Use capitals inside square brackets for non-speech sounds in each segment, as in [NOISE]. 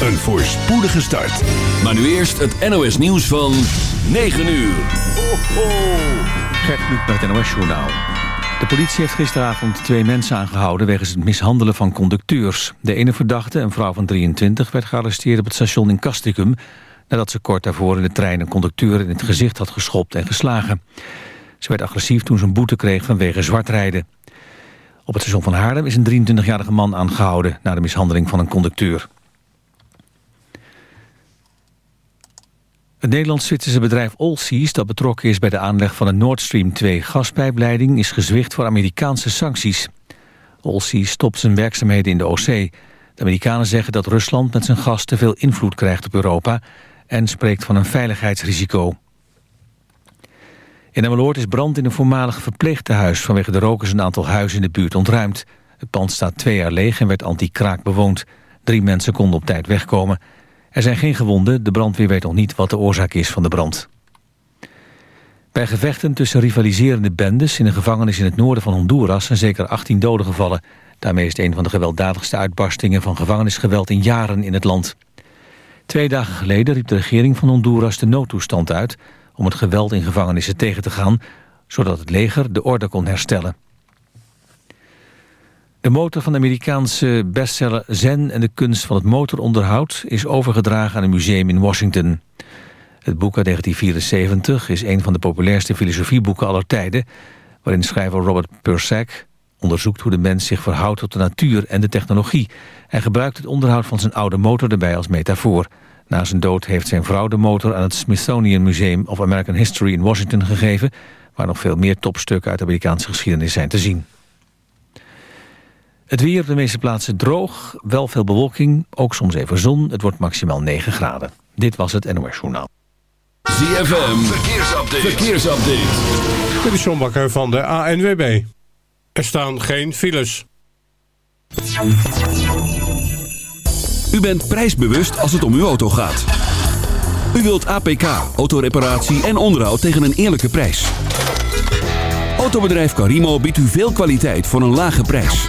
een voorspoedige start. Maar nu eerst het NOS nieuws van 9 uur. Ho, ho. Gert Kluk met het NOS Journaal. De politie heeft gisteravond twee mensen aangehouden... wegens het mishandelen van conducteurs. De ene verdachte, een vrouw van 23, werd gearresteerd op het station in Castricum... nadat ze kort daarvoor in de trein een conducteur in het gezicht had geschopt en geslagen. Ze werd agressief toen ze een boete kreeg vanwege zwartrijden. Op het station van Haarlem is een 23-jarige man aangehouden... na de mishandeling van een conducteur. Het Nederlands-Zwitserse bedrijf Allseas... dat betrokken is bij de aanleg van een Nord Stream 2 gaspijpleiding... is gezwicht voor Amerikaanse sancties. Allseas stopt zijn werkzaamheden in de Oostzee. De Amerikanen zeggen dat Rusland met zijn gas te veel invloed krijgt op Europa... en spreekt van een veiligheidsrisico. In Emmeloord is brand in een voormalig verpleegtehuis. Vanwege de rook is een aantal huizen in de buurt ontruimd. Het pand staat twee jaar leeg en werd anti-kraak bewoond. Drie mensen konden op tijd wegkomen... Er zijn geen gewonden, de brandweer weet nog niet wat de oorzaak is van de brand. Bij gevechten tussen rivaliserende bendes in een gevangenis in het noorden van Honduras zijn zeker 18 doden gevallen. Daarmee is het een van de gewelddadigste uitbarstingen van gevangenisgeweld in jaren in het land. Twee dagen geleden riep de regering van Honduras de noodtoestand uit om het geweld in gevangenissen tegen te gaan, zodat het leger de orde kon herstellen. De motor van de Amerikaanse bestseller Zen en de kunst van het motoronderhoud... is overgedragen aan een museum in Washington. Het boek uit 1974 is een van de populairste filosofieboeken aller tijden... waarin schrijver Robert Persack onderzoekt hoe de mens zich verhoudt tot de natuur en de technologie. Hij gebruikt het onderhoud van zijn oude motor erbij als metafoor. Na zijn dood heeft zijn vrouw de motor aan het Smithsonian Museum of American History in Washington gegeven... waar nog veel meer topstukken uit de Amerikaanse geschiedenis zijn te zien. Het weer op de meeste plaatsen droog, wel veel bewolking, ook soms even zon. Het wordt maximaal 9 graden. Dit was het NOS Journaal. ZFM, verkeersupdate. verkeersupdate. Dit is John Bakker van de ANWB. Er staan geen files. U bent prijsbewust als het om uw auto gaat. U wilt APK, autoreparatie en onderhoud tegen een eerlijke prijs. Autobedrijf Carimo biedt u veel kwaliteit voor een lage prijs.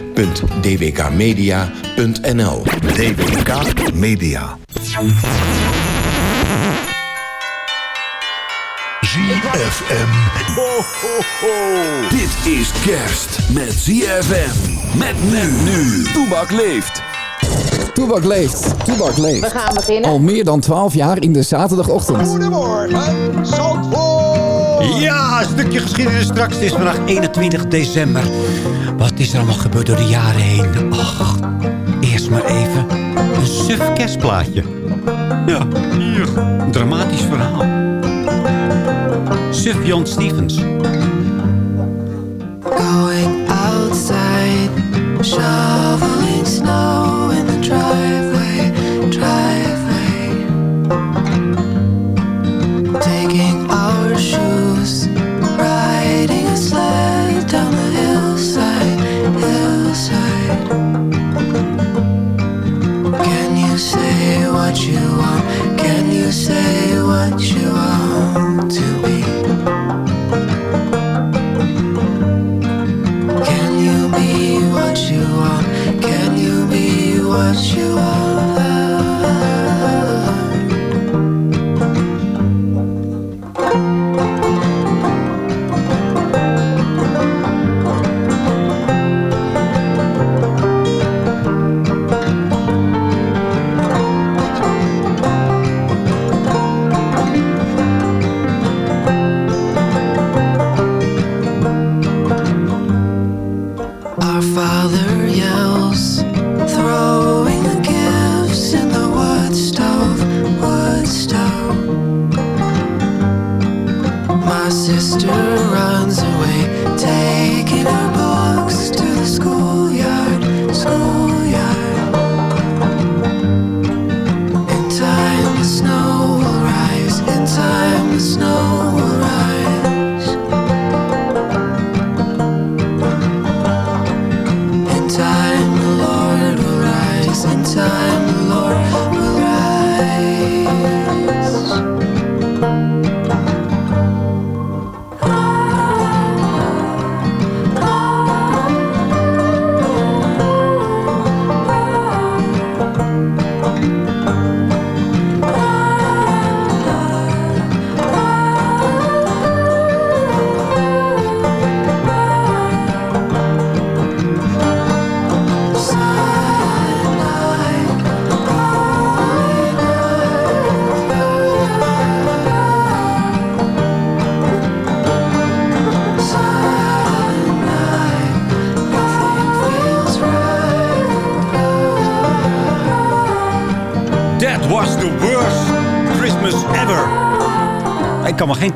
www.dwkmedia.nl DWK Media. ZFM. Ho, ho, ho. Dit is kerst met ZFM. Met men nu. Toebak leeft. Toebak leeft, Toebak leeft. We gaan beginnen. Al meer dan 12 jaar in de zaterdagochtend. Goedemorgen, Zandvoort! Ja, een stukje geschiedenis straks. Het is vandaag 21 december. Wat is er allemaal gebeurd door de jaren heen? Ach, eerst maar even een suf kerstplaatje. Ja, hier. Dramatisch verhaal. Suf Jan Stevens. Going outside, shoveling snow in the what you want? Can you say what you want so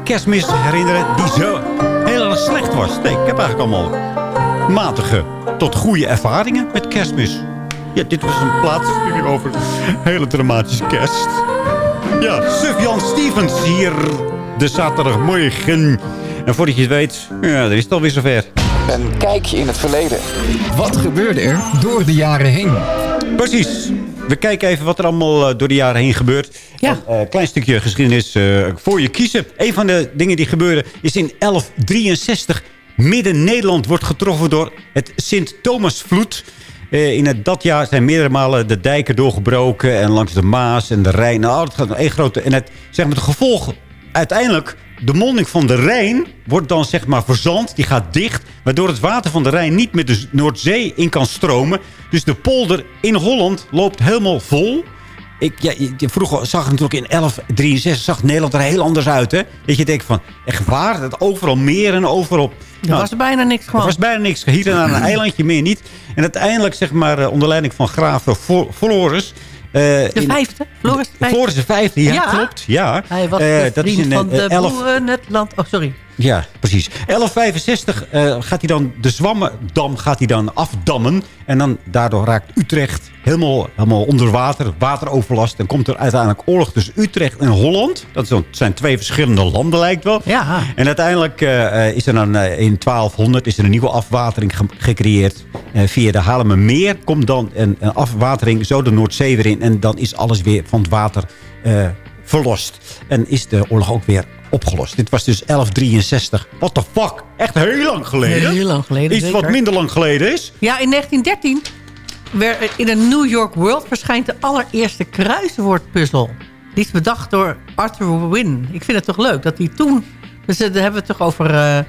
kerstmis herinneren die zo heel erg slecht was. Nee, ik heb eigenlijk allemaal matige tot goede ervaringen met kerstmis. Ja, dit was een plaats over hele dramatische kerst. Ja, Sufjan Stevens hier de zaterdagmorgen. En voordat je het weet, ja, er is het alweer zover. Een kijkje in het verleden. Wat gebeurde er door de jaren heen? Precies. We kijken even wat er allemaal eh, door de jaren heen gebeurt. Een eh, klein stukje geschiedenis eh, voor je kiezen. Een van de dingen die gebeuren is in 1163. Midden-Nederland wordt getroffen door het Sint-Thomasvloed. Eh, in dat jaar zijn meerdere malen de dijken doorgebroken. En langs de Maas en de Rijn. Nou, het gaat een grote... En het, zeg maar, het gevolg uiteindelijk... De monding van de Rijn wordt dan zeg maar verzand. Die gaat dicht. Waardoor het water van de Rijn niet met de Noordzee in kan stromen. Dus de polder in Holland loopt helemaal vol. Ik, ja, je- vroeger zag het natuurlijk in 1163 zag Nederland er heel anders uit. Hè? Dat je denkt van, echt waar? Dat overal meer en overal... Er Nou, was bijna niks er gewoon. was bijna niks. Hier en daar een [CLEARS THROAT] eilandje, meer niet. En uiteindelijk, zeg maar, eh, onder leiding van graaf Flo- Floris... eh, De vijfde? Floris de vijfde? Floris de vijfde, ja, Ja. klopt. Ja. Hij was Eh, de dat is vriend in van eh, de 11 boeren, het land... Oh, sorry. Ja, precies. 1165 eh, gaat hij dan de Zwammerdam gaat hij dan afdammen. En dan daardoor raakt Utrecht helemaal, helemaal onder water. Wateroverlast. En komt er uiteindelijk oorlog tussen Utrecht en Holland. Dat zijn- twee verschillende landen lijkt wel. Ja. En uiteindelijk eh, is er dan eh, in 1200 is er een nieuwe afwatering ge- gecreëerd. Via de Haarlemmermeer komt dan een, een afwatering zo de Noordzee weer in. En dan is alles weer van het water verlost. En is de oorlog ook weer opgelost. Dit was dus 1163. What the fuck? Echt heel lang geleden. Heel lang geleden, Iets wat minder lang geleden is. Ja, in 1913 werd in een New York World verschijnt de allereerste kruiswoordpuzzel. Die is bedacht door Arthur Wynne. Ik vind het toch leuk dat hij toen... Dus eh, daar hebben we het toch over... eh,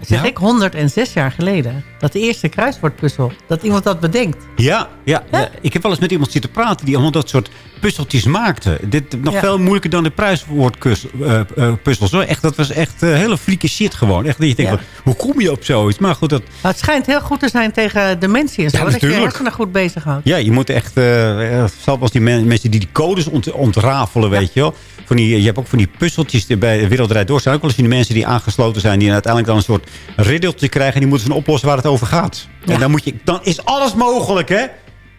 zeg Ja? ik 106 jaar geleden. Dat de eerste kruiswoordpuzzel. Dat iemand dat bedenkt. Ja, ja, ja, ik heb wel eens met iemand zitten praten... die allemaal dat soort puzzeltjes maakte. Dit nog Ja. veel moeilijker dan de prijswoordpuzzels. hoor. Echt, dat was echt eh, hele flieke shit gewoon. Echt dat je denkt, Ja. van, hoe kom je op zoiets? Maar goed, dat, Maar het schijnt heel goed te zijn tegen dementie en zo. Ja, dat je je hersenen goed bezighoudt. ja, je moet echt... eh eh, zelfs als die men- mensen die die codes ont, ontrafelen, weet je wel. Van die, je hebt ook van die puzzeltjes die bij de Wereldrijd Door. zijn ook wel eens die mensen die aangesloten zijn... die uiteindelijk dan een soort riddeltje krijgen... en die moeten ze oplossen waar het over gaat. Ja. En dan, moet je, dan is alles mogelijk, hè?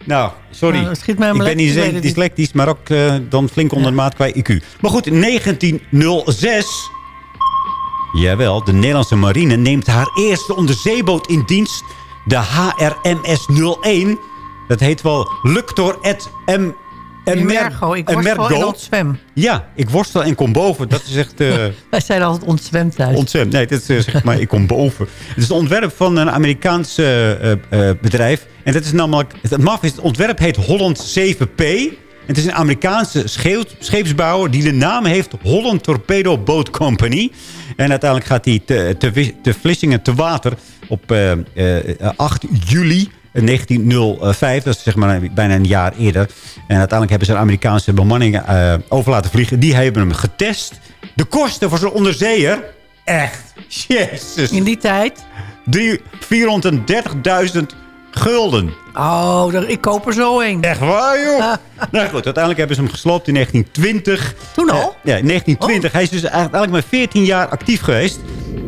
Nou, sorry. Nou, dat schiet mij ik ben niet eens niet. dyslectisch, maar ook eh, dan flink onder de maat qua IQ. Maar goed, in 1906... Jawel, de Nederlandse marine neemt haar eerste onderzeeboot in dienst. De HRMS 01. Dat heet wel Luctor et M... Emergo, ik worstel en ontzwem. Ja, ik worstel en kom boven. Dat is echt... eh, [LAUGHS] Wij zijn altijd ontzwemd thuis. Ontzwem. Nee, dit is eh, zeg maar, ik kom boven. Het is een ontwerp van een Amerikaans eh, bedrijf. En dat is namelijk, het maf is, het ontwerp heet Holland 7P. En het is een Amerikaanse scheep- scheepsbouwer die de naam heeft Holland Torpedo Boat Company. En uiteindelijk gaat hij te, te, te Vlissingen te water op eh, eh, 8 juli 1905. Dat is zeg maar bijna een jaar eerder. En uiteindelijk hebben ze een Amerikaanse bemanning eh, over laten vliegen. Die hebben hem getest. De kosten voor zo'n onderzeeër Echt. Jezus. In die tijd? Drie- 430.000 gulden. Oh, ik koop er zo een. Echt waar, joh? nou goed, uiteindelijk hebben ze hem gesloopt in 1920. Toen al? Eh, ja, in 1920. Hij is dus eigenlijk maar 14 jaar actief geweest.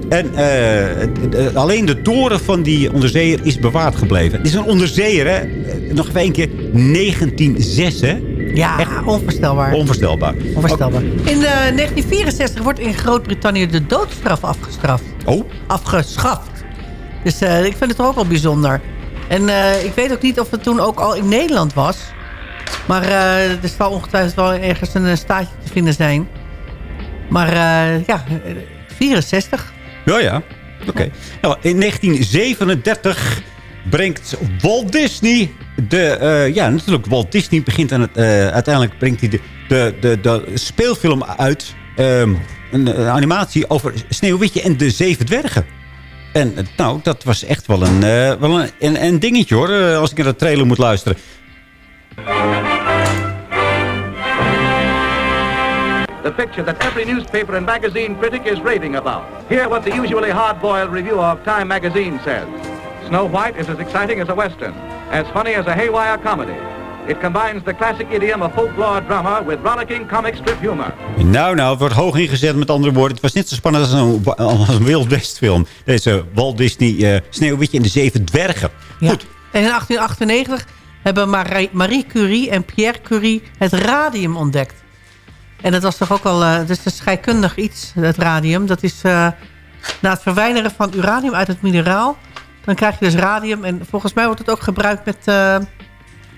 En eh, alleen de toren van die onderzeeër is bewaard gebleven. Het is een onderzeeër, hè? Eh, Nog even één keer. 1906, hè? Ja, onvoorstelbaar. Onvoorstelbaar. Onvoorstelbaar. In eh, 1964 wordt in Groot-Brittannië de doodstraf afgestraft. Oh? Afgeschaft. Dus ik vind het toch ook wel bijzonder. En eh, ik weet ook niet of het toen ook al in Nederland was. Maar eh, er zal ongetwijfeld wel ergens een eh, staatje te vinden zijn. Maar ja, eh, 64. Ja, ja. Oké. Nou, in 1937 brengt Walt Disney de... ja, natuurlijk, Walt Disney begint aan het... uiteindelijk brengt hij de, de, de, de speelfilm uit. ehm, een, een animatie over Sneeuwwitje en de Zeven Dwergen. En eh, nou, dat was echt wel een, eh, wel een, een, een dingetje hoor, eh, als ik naar de trailer moet luisteren. The picture that every newspaper and magazine critic is raving about. Hear what the usually hard-boiled review of Time magazine says. Snow White is as exciting as a western, as funny as a haywire comedy. It combines the classic idiom of folklore drama with rollicking comic strip humor. Nou, nou, het wordt hoog ingezet met andere woorden. Het was net zo spannend als een, als een Wild West film. Deze Walt Disney eh, Sneeuwwitje en de Zeven Dwergen. Goed. En in 1898 hebben Marie, Marie Curie en Pierre Curie het radium ontdekt. En dat was toch ook al... eh, dus het is scheikundig iets, het radium. Dat is eh, na het verwijderen van uranium uit het mineraal... dan krijg je dus radium. En volgens mij wordt het ook gebruikt met eh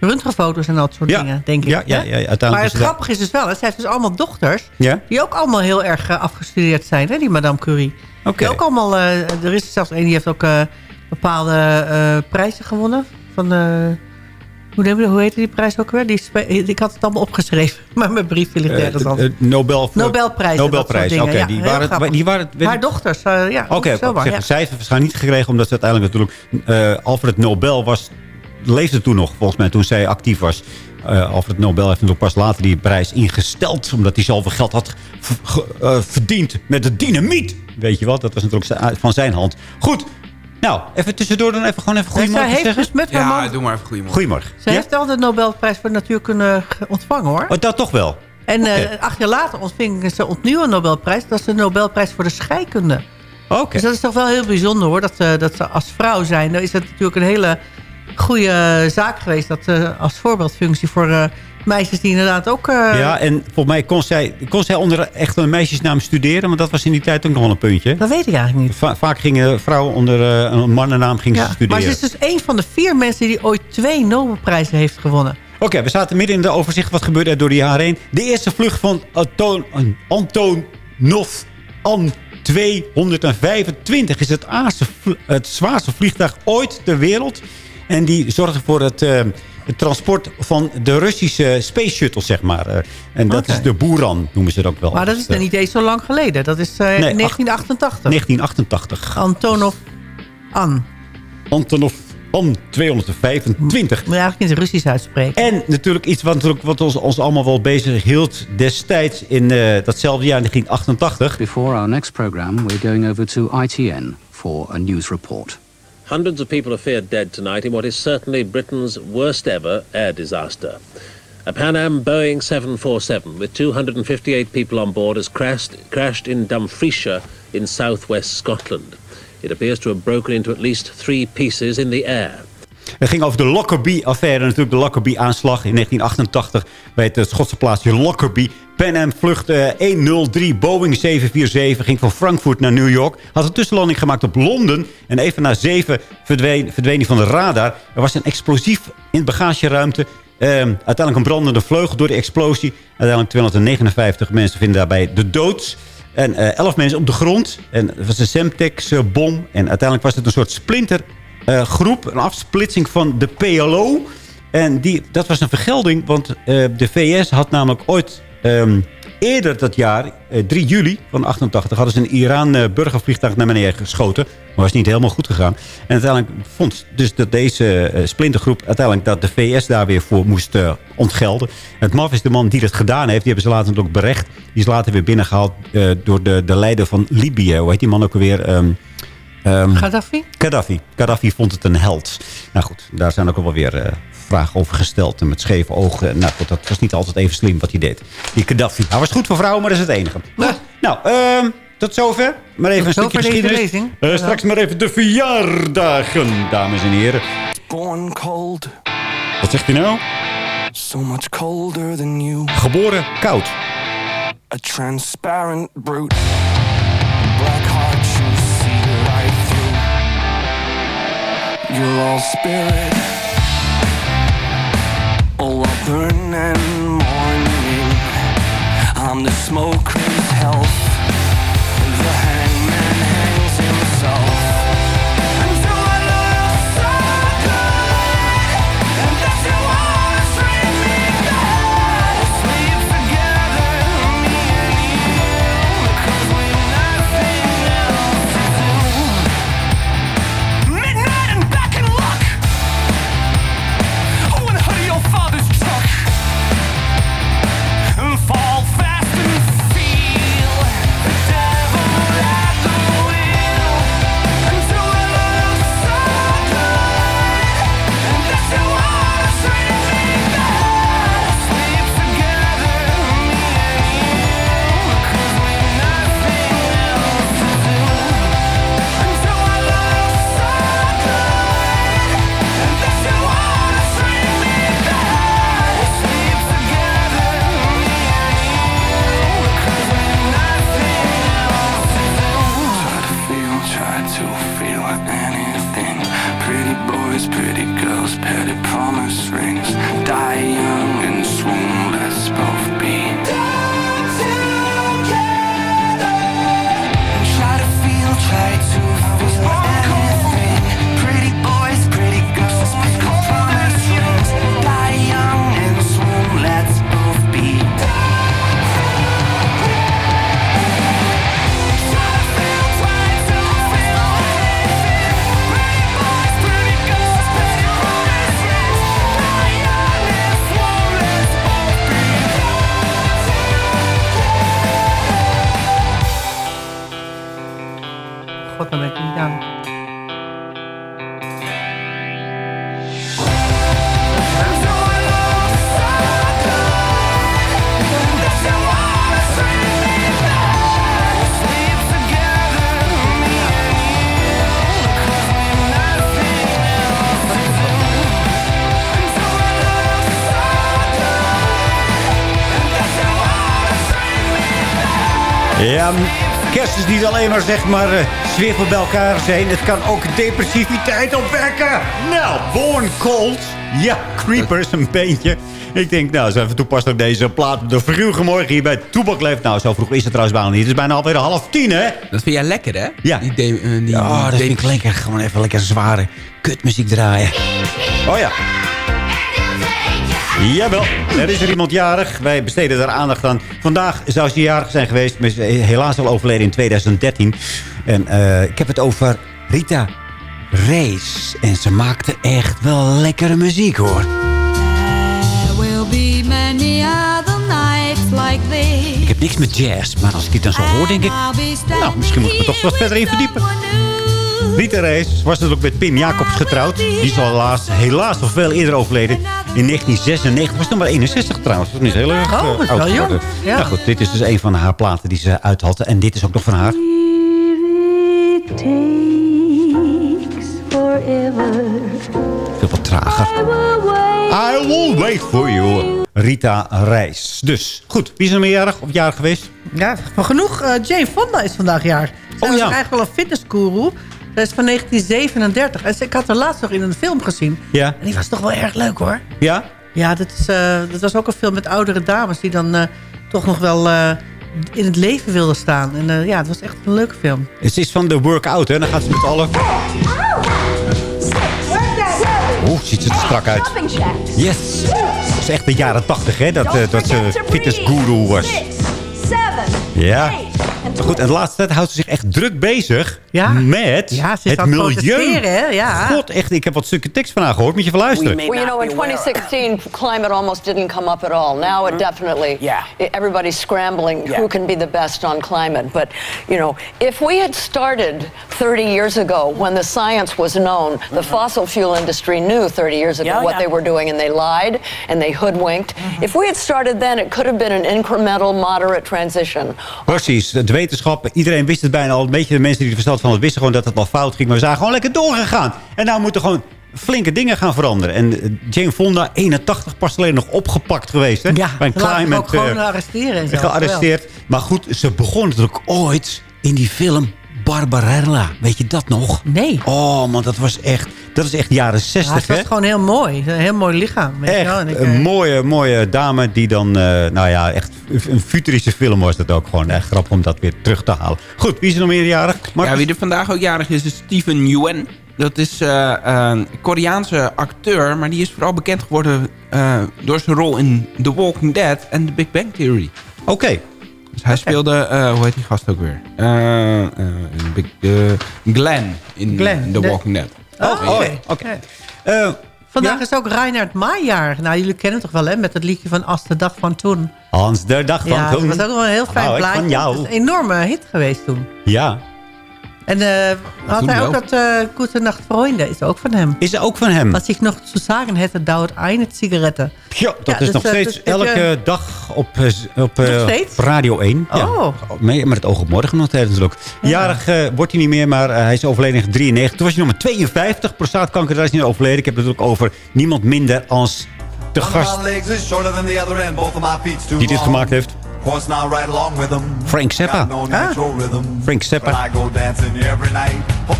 röntgenfoto's en dat soort Ja. dingen, denk ik. Ja, ja, ja, uiteindelijk maar het grappige is dus wel... zij heeft dus allemaal dochters... Ja? die ook allemaal heel erg eh, afgestudeerd zijn, hè, die Madame Curie. Oké. Die ook allemaal... eh, er is zelfs een die heeft ook eh, bepaalde prijzen gewonnen. Van, eh, hoe, hoe heette die prijs ook weer? Die ik had het allemaal opgeschreven, [LAUGHS] maar mijn brief ligt ergens anders. eh, Nobel, Nobelprijs. Nobelprijs, oké. Ja, die waren, die waren, Haar dochters, ja. Oké, zeg, ja. zij heeft het waarschijnlijk niet gekregen... omdat ze uiteindelijk natuurlijk... Alfred Nobel was, leefde toen nog, volgens mij, toen zij actief was. Eh, Alfred Nobel heeft natuurlijk pas later die prijs ingesteld... omdat hij zoveel geld had eh, verdiend met de dynamiet. Weet je wat? Dat was natuurlijk van zijn hand. Goed. Nou, even tussendoor dan even gewoon even zij goedemorgen heeft zeggen. dus met haar man... doe maar even goedemorgen. Goedemorgen. Ze heeft al de Nobelprijs voor de natuurkunde ge- ontvangen, hoor. Oh, dat toch wel? En eh, acht jaar later ontving ze opnieuw een Nobelprijs. Dat is de Nobelprijs voor de scheikunde. Oké. Dus dat is toch wel heel bijzonder hoor. Dat, eh, dat ze als vrouw zijn. Dan is het natuurlijk een hele goede zaak geweest. Dat eh, als voorbeeldfunctie voor eh, meisjes die inderdaad ook... eh, Ja, en volgens mij kon zij, kon zij onder echt een meisjesnaam studeren. Want dat was in die tijd ook nog wel een puntje. Dat weet ik eigenlijk niet. Va- vaak gingen vrouwen onder een mannennaam gingen ze Ja, studeren. maar ze is dus een van de vier mensen die ooit twee Nobelprijzen heeft gewonnen. Oké, we zaten midden in de overzicht. Wat gebeurde er door de jaren heen? De eerste vlucht van Anton, Antonov An 225 is het, het zwaarste vliegtuig ooit ter wereld. En die zorgde voor het, eh, het transport van de Russische space shuttle, zeg maar. Eh, en dat is de Buran, noemen ze het ook wel. Maar dat is dan niet eens zo lang geleden. Dat is eh, in 1988. 1988. Antonov An. Antonov An 225. Moet je eigenlijk in het Russisch uitspreken. En natuurlijk iets wat, natuurlijk, wat ons, ons allemaal wel bezig hield destijds in eh, datzelfde jaar, 1988. Before our next program, we're going over to ITN for a news report. Hundreds of people are feared dead tonight in what is certainly Britain's worst ever air disaster. A Pan Am Boeing 747 with 258 people on board has crashed, crashed in Dumfriesshire in southwest Scotland. It appears to have broken into at least three pieces in the air. Het ging over de Lockerbie-affaire. Natuurlijk de Lockerbie-aanslag in 1988 bij het eh, Schotse plaatsje Lockerbie. Pan Am vlucht eh, 103 Boeing 747 ging van Frankfurt naar New York. Had een tussenlanding gemaakt op Londen. En even na zeven verdween, hij van de radar. Er was een explosief in de bagageruimte. Ehm, uiteindelijk een brandende vleugel door de explosie. Uiteindelijk 259 mensen vinden daarbij de dood. En eh 11 mensen op de grond. En het was een Semtex-bom. en uiteindelijk was het een soort splinter eh, groep, een afsplitsing van de PLO. En die, dat was een vergelding, want eh, de VS had namelijk ooit ehm, eerder dat jaar, eh, 3 juli van 88, hadden ze een Iran eh, burgervliegtuig naar beneden geschoten. Maar was niet helemaal goed gegaan. En uiteindelijk vond dus dat deze eh, splintergroep uiteindelijk dat de VS daar weer voor moest eh, ontgelden. Het maf is de man die dat gedaan heeft. Die hebben ze later natuurlijk berecht. Die is later weer binnengehaald eh, door de, de leider van Libië. Hoe heet die man ook alweer? Ehm, Ehm, Gaddafi? Gaddafi. Gaddafi vond het een held. Nou goed, daar zijn ook wel weer eh, vragen over gesteld. En met scheve ogen. Nou goed, dat was niet altijd even slim wat hij deed. Die Gaddafi. Hij was goed voor vrouwen, maar dat is het enige. Nou, ehm, tot zover. Maar even Tot een stukje geschiedenis. lezing. Eh, straks maar even de verjaardagen, dames en heren. Born cold, Wat zegt hij nou? so much colder than you. Geboren koud. A transparent brute. You're all spirit. Oh, all burn and morning. I'm the smoke whose Ja, kerst is niet alleen maar zeg maar uh, zwichten bij elkaar zijn. Het kan ook depressiviteit opwekken. Nou, Born Cold. Ja, Creepers een beetje. Ik denk, nou, zo even toepassen op deze plaat. De vroege morgen hier bij Toebak leeft. Nou, zo vroeg is het trouwens bijna niet. Het is bijna alweer half tien, hè? Dat vind jij lekker, hè? Ja. Die, de, uh, die, ja, dat vind ik lekker. Gewoon even lekker zware kutmuziek draaien. Oh ja. Jawel, er is er iemand jarig. Wij besteden daar aandacht aan. Vandaag zou ze jarig zijn geweest. Maar ze is helaas al overleden in 2013. En uh, ik heb het over Rita Reis. En ze maakte echt wel lekkere muziek, hoor. Ik heb niks met jazz, maar als ik dit dan zo hoor, denk ik... Nou, misschien moet ik me toch wat verder in verdiepen. Rita Reis was natuurlijk met Pim Jacobs getrouwd. Die is al helaas, helaas al veel eerder overleden. In 1996 was nog maar 61 trouwens. Dat is niet heel erg uh, oh, dat is oud wel jong. geworden. Ja. Nou goed, dit is dus een van haar platen die ze uithalte. En dit is ook nog van haar. Veel wat trager. I will wait for you. Rita Reis. Dus, goed. Wie is er meerjarig of jarig geweest? Ja, van genoeg. Uh, Jane Fonda is vandaag jaar. Zij oh, is ja. eigenlijk wel een fitnessguru. Zij is van 1937. En ik had haar laatst nog in een film gezien. Ja. En die was toch wel erg leuk, hoor. Ja? Ja, dat, is, uh, dat was ook een film met oudere dames... die dan uh, toch nog wel uh, in het leven wilden staan. En ja, het was echt een leuke film. Het is van de workout, hè? Dan gaat ze met alle... Oeh, ziet ze er strak uit. Yes. Dat is echt de jaren 80, hè? Dat, dat ze fitnessguru was. Ja. Maar goed, en de laatste tijd houdt ze zich echt druk bezig Ja. met Ja, ze is het milieu. Ja. God, echt, ik heb wat stukken tekst van haar gehoord. Moet je even luisteren. Well, you know, in 2016, climate almost didn't come up at all. Now it definitely, yeah. everybody's scrambling who can be the best on climate. But, you know, if we had started 30 years ago when the science was known, the fossil fuel industry knew 30 years ago Yeah, what yeah. they were doing and they lied and they hoodwinked. If we had started then, it could have been an incremental, moderate transition. Precies, de wetenschap. Iedereen wist het bijna al. Een beetje de mensen die er verstand van het wisten gewoon dat het wel fout ging. Maar we zijn gewoon lekker doorgegaan. En nou moeten gewoon flinke dingen gaan veranderen. En eh, Jane Fonda, 81, pas alleen nog opgepakt geweest. Hè? Ja, Bij een ook gewoon eh, arresteren gearresteerd. Maar goed, ze begon natuurlijk ooit in die film Barbarella. Weet je dat nog? Nee. Oh man, dat was echt, dat is echt jaren Ja, 60 ze was hè? gewoon heel mooi. Een heel mooi lichaam. Weet je wel. Echt En ik, een eh, mooie, mooie dame die dan, eh, nou ja, echt een futuristische film was dat ook gewoon. Echt grappig om dat weer terug te halen. Goed, wie is er nog meerjarig? Ja, wie er vandaag ook jarig is, is Steven Yeun. Dat is eh, een Koreaanse acteur, maar die is vooral bekend geworden eh, door zijn rol in The Walking Dead en The Big Bang Theory. Oké. Dus hij speelde, eh, hoe heet die gast ook weer? Eh, eh, Big, Glenn in Glenn, The de- Walking Dead. Oh, oké. oké. Vandaag is ook Reinhard Maijaar. Nou, jullie kennen het toch wel, hè? Met het liedje van Als de dag van toen. Hans, de dag van ja, toen. dat was ook wel een heel fijn plaatje. Het is een enorme hit geweest toen. Ja. En eh, had hij ook dat uh, Gute Nacht Freunde, is ook van hem. Is ook van hem? Als ik nog zu sagen hätte, dauert eine Zigarette. Ja, dat Ja, is dus, nog eh, steeds dus heb elke je- dag op, eh, op, eh, steeds? Radio 1. Ja. Oh. Mee, met het oog op morgen nog tijdens ook. Jarig eh, wordt hij niet meer, maar eh, hij is overleden in 93. Toen was hij nog maar 52. Prostaatkanker, daar is hij niet overleden. Ik heb het natuurlijk over niemand minder als de gast die dit gemaakt heeft. Frank Zappa. Frank Zappa.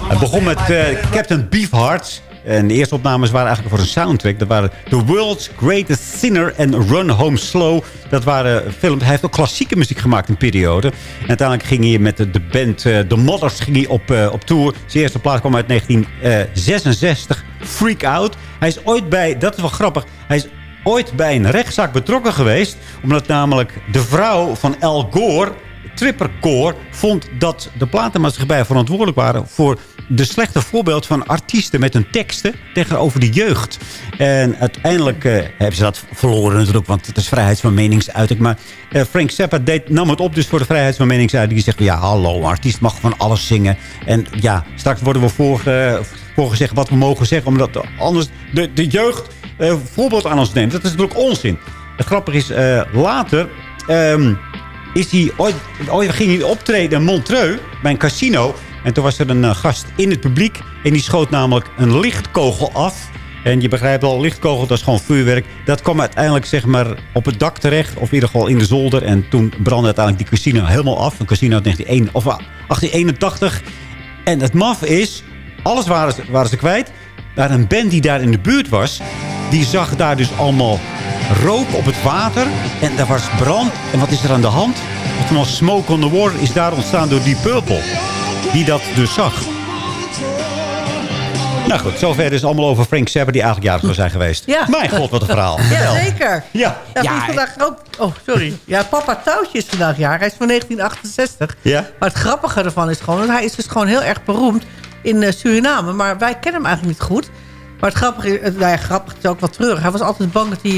Het begon met eh, Captain Beefheart. En de eerste opnames waren eigenlijk voor een soundtrack. Dat waren The World's Greatest Sinner en Run Home Slow. Dat waren films. Hij heeft ook klassieke muziek gemaakt in periode. En uiteindelijk ging hij met de, band eh, The Mothers ging hij op, eh, op tour. Zijn eerste plaat kwam uit 1966. Freak Out. Hij is ooit bij, dat is wel grappig, hij is ooit bij een rechtszaak betrokken geweest. Omdat namelijk de vrouw van Al Gore... Tripper vond dat de platenmaatschappij verantwoordelijk waren... voor de slechte voorbeeld van artiesten met hun teksten tegenover de jeugd. En uiteindelijk eh, hebben ze dat verloren natuurlijk, want het is vrijheid van meningsuiting. Maar eh, Frank Zappa deed, nam het op dus voor de vrijheid van meningsuiting. Die zegt, ja hallo, artiest mag van alles zingen. En ja, straks worden we voorge, voorgezegd wat we mogen zeggen... omdat anders de, de jeugd eh, voorbeeld aan ons neemt. Dat is natuurlijk onzin. Het grappige is, eh, later... ehm, is hij ooit, ooit ging hij optreden in Montreux bij een casino. En toen was er een eh, gast in het publiek. En die schoot namelijk een lichtkogel af. En je begrijpt al, lichtkogel, dat is gewoon vuurwerk. Dat kwam uiteindelijk zeg maar op het dak terecht. Of in ieder geval in de zolder. En toen brandde uiteindelijk die casino helemaal af. Een casino uit 1981, of 1881. En het maf is, alles waren waren ze kwijt. Maar een band die daar in de buurt was... die zag daar dus allemaal rook op het water. En daar was brand. En wat is er aan de hand? Oftewel smoke on the water is daar ontstaan door die Purple. Die dat dus zag. Nou goed, zover is allemaal over Frank Zappa... die eigenlijk jarig zou zijn geweest. Ja. Mijn god, wat een verhaal. [LAUGHS] Ja, Vertel. zeker. Ja. Ja, Ja, vandaag ook... Oh, sorry. Ja, papa Touwtje is vandaag jaar. Hij is van 1968. Ja. Maar het grappige ervan is gewoon... dat hij is dus gewoon heel erg beroemd in eh, Suriname. Maar wij kennen hem eigenlijk niet goed. Maar het grappige is... Nou ja, grappig het is ook wat treurig. Hij was altijd bang dat hij...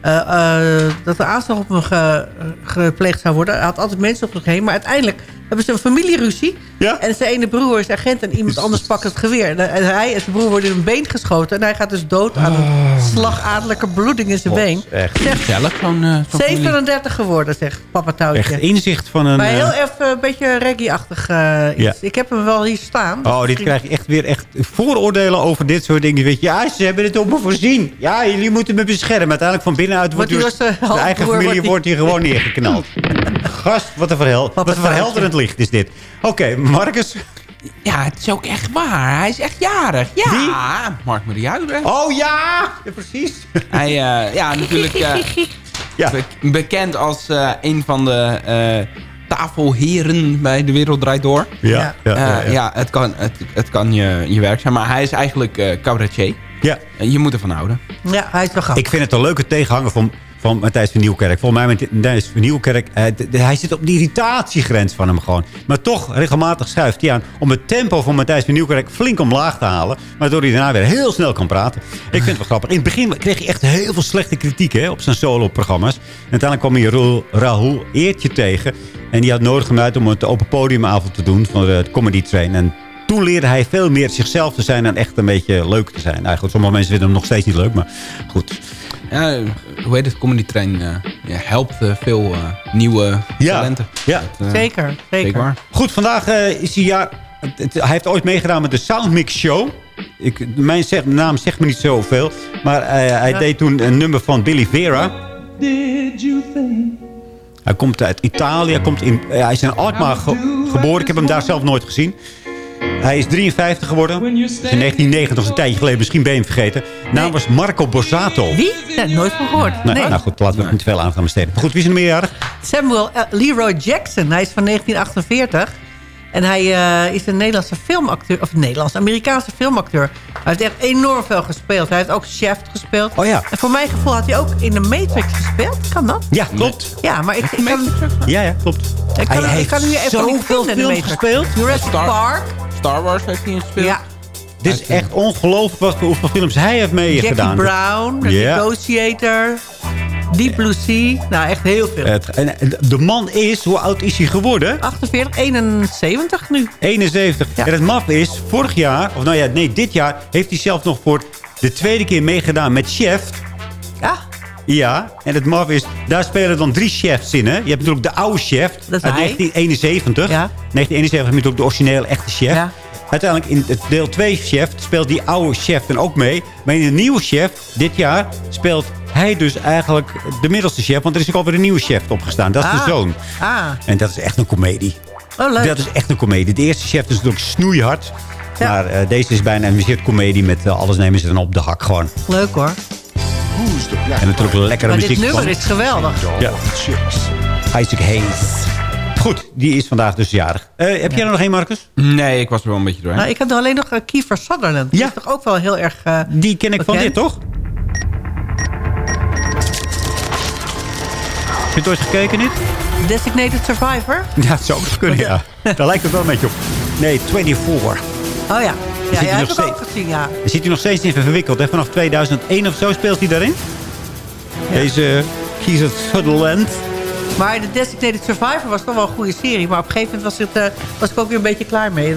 eh, eh, dat er aanslag op hem ge- gepleegd zou worden. Hij had altijd mensen op zich heen. Maar uiteindelijk hebben ze een familieruzie. En zijn ene broer is agent en iemand anders pakt het geweer. En hij en zijn broer worden in een been geschoten. En hij gaat dus dood aan een slagadelijke bloeding in zijn been. Echt gezellig, zo'n uh, 37 geworden, zegt papa Touwtje. Echt inzicht van een... Maar heel eh, even een beetje reggae-achtig eh, iets. Ja. Ik heb hem wel hier staan. Oh, dit krijg je echt weer echt vooroordelen over dit soort dingen. Weet je, ja, ze hebben het op me voorzien. Ja, jullie moeten me beschermen. Uiteindelijk van binnenuit wordt [LAUGHS] Wordt dus als, de eh, eigen familie wordt hier gewoon neergeknald. [LAUGHS] Gast, wat een, verhel, wat een verhelderend licht is dit. Oké, Marcus. Ja, het is ook echt waar. Hij is echt jarig. Ja, Wie? Mark Mariuider. Oh ja, ja precies. Hij, eh, ja, natuurlijk eh, [LAUGHS] be- bekend als eh, een van de eh, tafelheren bij De Wereld Draait Door. Ja, ja, Eh, ja, ja. het kan, het, het kan je, je werk zijn, maar hij is eigenlijk eh cabaretier. Ja. En je moet ervan houden. Ja, hij is wel grappig. Ik vind het een leuke tegenhanger van, van Matthijs van Nieuwkerk. Volgens mij Matthijs van Nieuwkerk... eh, hij zit op de irritatiegrens van hem gewoon. Maar toch regelmatig schuift hij aan... om het tempo van Matthijs van Nieuwkerk flink omlaag te halen. Waardoor hij daarna weer heel snel kan praten. Ik vind het wel grappig. In het begin kreeg hij echt heel veel slechte kritiek hè, op zijn solo-programma's. En uiteindelijk kwam hij Rahul, Eertje tegen. En die had nodig hem uit om het open podiumavond te doen van de Comedy Train. En toen leerde hij veel meer zichzelf te zijn en echt een beetje leuk te zijn. Eigenlijk, sommige mensen vinden hem nog steeds niet leuk, maar goed. Ja, hoe heet het? Comedy Train eh, ja, helpt eh, veel eh, nieuwe talenten. Ja. Dat, eh, Zeker, zeker. waar. Goed, vandaag eh, is hij het- hij heeft ooit meegedaan met de Soundmix Show. Ik, mijn zeg, naam zegt me niet zoveel. Maar eh, hij Ja. deed toen een nummer van Billy Vera. Did you think? Hij komt uit Italië. Hij, komt in, eh, hij is in Alkmaar ge- geboren. Ik heb hem daar zelf nooit gezien. Hij is 53 geworden. In 1990, dat is een tijdje geleden. Misschien ben je hem vergeten. Naam was Marco Borsato. Wie? Nee, nooit van gehoord. Nee, Nee. Nou goed, laten we niet te veel aandacht aan besteden. Maar goed, wie is er meerjarig? Samuel eh, Leroy Jackson. Hij is van 1948. En hij eh, is een Nederlandse filmacteur. Of Nederlandse, Amerikaanse filmacteur. Hij heeft echt enorm veel gespeeld. Hij heeft ook Chef gespeeld. Oh ja. En voor mijn gevoel had hij ook in de Matrix gespeeld. Kan dat? Ja, klopt. Ja, maar ik, ik kan... Ja, ja, klopt. Ik kan, Hij ik kan nu heeft even zoveel films gespeeld. Jurassic Star- Park. Star Wars heeft hij gespeeld. Ja. Dit is echt ongelooflijk wat, hoeveel films hij heeft meegedaan. Jackie Brown, The Ja. Negotiator. Deep Blue Sea. Nou, echt heel veel. Het- en, de man is, hoe oud is hij geworden? 48, 71 nu. 71. En het maf is, vorig jaar, of nou ja, nee, dit jaar... heeft hij zelf nog voor de tweede keer meegedaan met Chef. Ja. Ja, en het maf is, daar spelen dan drie chefs in. Hè? Je hebt natuurlijk de oude chef Dat is uit hij. 1971. Ja. 1971 heb je natuurlijk de originele echte chef. Uiteindelijk in het deel 2 chef speelt die oude chef dan ook mee. Maar in de nieuwe chef, dit jaar, speelt hij dus eigenlijk de middelste chef. Want er is ook alweer een nieuwe chef opgestaan. Dat is Ah. de zoon. Ah. En dat is echt een komedie. Oh, leuk. Dat is echt een komedie. De eerste chef is natuurlijk snoeihard. Maar eh, deze is bijna een muziekcomedie met eh, alles nemen ze dan op de hak gewoon. Leuk hoor. En natuurlijk lekkere Maar muziek dit nummer van- is geweldig. Ja. Isaac Hayes. Goed, die is vandaag dus jarig. Eh, heb jij er nog één, Marcus? Nee, ik was er wel een beetje doorheen. Nou, ik heb er alleen nog eh, Kiefer Sutherland. Die is toch ook wel heel erg eh, Die ken ik van dit, toch? Heb je het ooit gekeken, niet? Designated Survivor? Ja, het zou ook kunnen, ja. [LAUGHS] Daar lijkt het wel een beetje op. Nee, 24. Oh ja. Ja, hij ja, nog heb ik ook gezien, ja. Daar zit hij nog steeds in verwikkeld. Hè? Vanaf 2001 of zo speelt hij daarin. Deze Kiezer Sutherland. Maar de Designated Survivor was toch wel een goede serie. Maar op een gegeven moment was, het, eh, was ik ook weer een beetje klaar mee.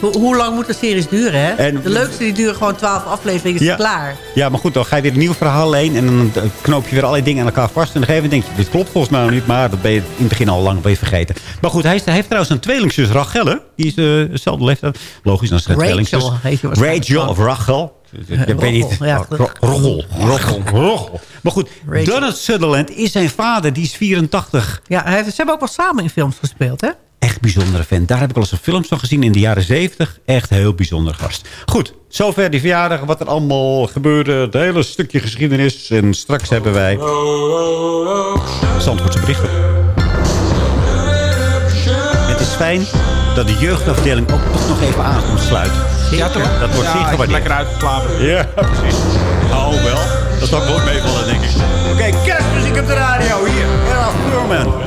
Hoe, hoe lang moeten series duren, hè? En- de leukste die duren gewoon 12 afleveringen, is Ja. klaar. Ja, maar goed, dan ga je weer een nieuw verhaal heen. En dan eh, knoop je weer allerlei dingen aan elkaar vast. En op een gegeven moment denk je, dit klopt volgens mij nog niet. Maar dat ben je in het begin al lang weer vergeten. Maar goed, hij, is- hij heeft trouwens een tweelingzus, Rachel. hè? Die is dezelfde leeftijd. Logisch, dan is het een Rachel tweelingzus. Rachel gewoon. of Rachel. Ik weet niet. Rochel, ja. Ro- Rochel. Rochel. Rochel. Maar goed, Donald Sutherland is zijn vader. Die is 84. Ja, hij heeft, ze hebben ook wel samen in films gespeeld, hè? Echt bijzondere vent. Daar heb ik al eens een films van gezien in de jaren 70. Echt heel bijzonder gast. Goed, zover die verjaardag. Wat er allemaal gebeurde. Het hele stukje geschiedenis. En straks hebben wij... Zandvoortse berichten. Het is fijn dat de jeugdafdeling ook toch nog even aan sluiten. Ja, toch? Dat wordt Ja, zeer gewaardeerd. lekker uitgeslapen. Ja, precies. Nou wel. Dat zal ook meevallen, denk ik. Oké, kerstmuziek op de radio. Hier, Errol Furman.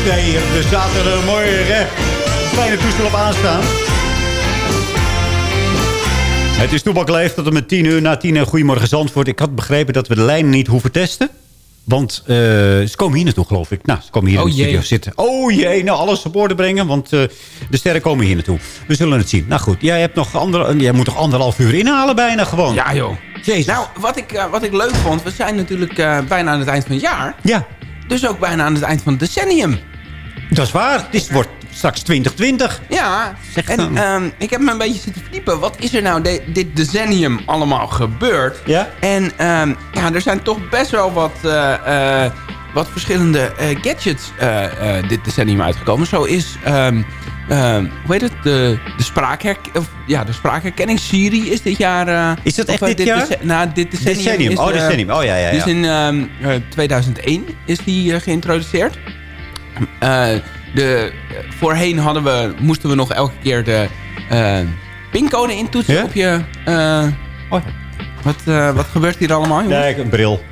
Iets van kerst hier. De zaterdagmorgen. Kleine toestel op aanstaan. Het is Toebak Leef tot en met 10 uur na 10 uur. Goedemorgen Zandvoort. Ik had begrepen dat we de lijnen niet hoeven testen. Want eh, ze komen hier naartoe, geloof ik. Nou, ze komen hier Oh in de jee. studio zitten. Oh jee, nou alles op orde brengen. Want eh, de sterren komen hier naartoe. We zullen het zien. Nou goed, jij, hebt nog andere, jij moet toch anderhalf uur inhalen bijna gewoon. Ja, joh. Jezus. Nou, wat ik, eh, wat ik leuk vond, we zijn natuurlijk eh, bijna aan het eind van het jaar. Ja. Dus ook bijna aan het eind van het decennium. Dat is waar. Het wordt straks 2020. Ja, en ehm, ik heb me een beetje zitten verdiepen. Wat is er nou de- dit decennium allemaal gebeurd? Ja? En ehm, ja, er zijn toch best wel wat, eh, eh, wat verschillende eh, gadgets dit decennium uitgekomen. Zo is, ehm, hoe heet het, de, de, of, ja, de spraakherkenning Siri is dit jaar... Is dat echt dit jaar? nou, dit decennium. Decennium. Is, Oh, decennium. Oh, ja, ja, ja. Dus in ehm, eh, 2001 is die geïntroduceerd. Eh, de, voorheen hadden we, moesten we nog elke keer de eh, pincode intoetsen Ja? op je... eh, wat, eh, wat gebeurt hier allemaal, jongens? Nee, een bril.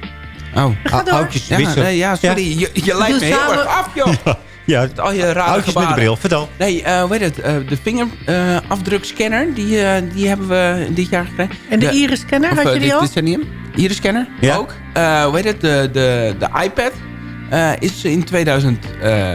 Oh. Houtjes ja, wisselen. nee, ja, sorry. Je, je lijkt me heel samen- erg af, joh. [LAUGHS] Ja, Met al je rare houtjes met de gebaren. bril. Vertel. Nee, eh hoe heet het? eh, de vingerafdrukscanner, die, eh, die hebben we dit jaar gekregen. En de De- iris-scanner, had je die dit al? decennium. Iris-scanner, Ja. ook. Eh, hoe heet het? De, de, de iPad eh, is in 2000, eh,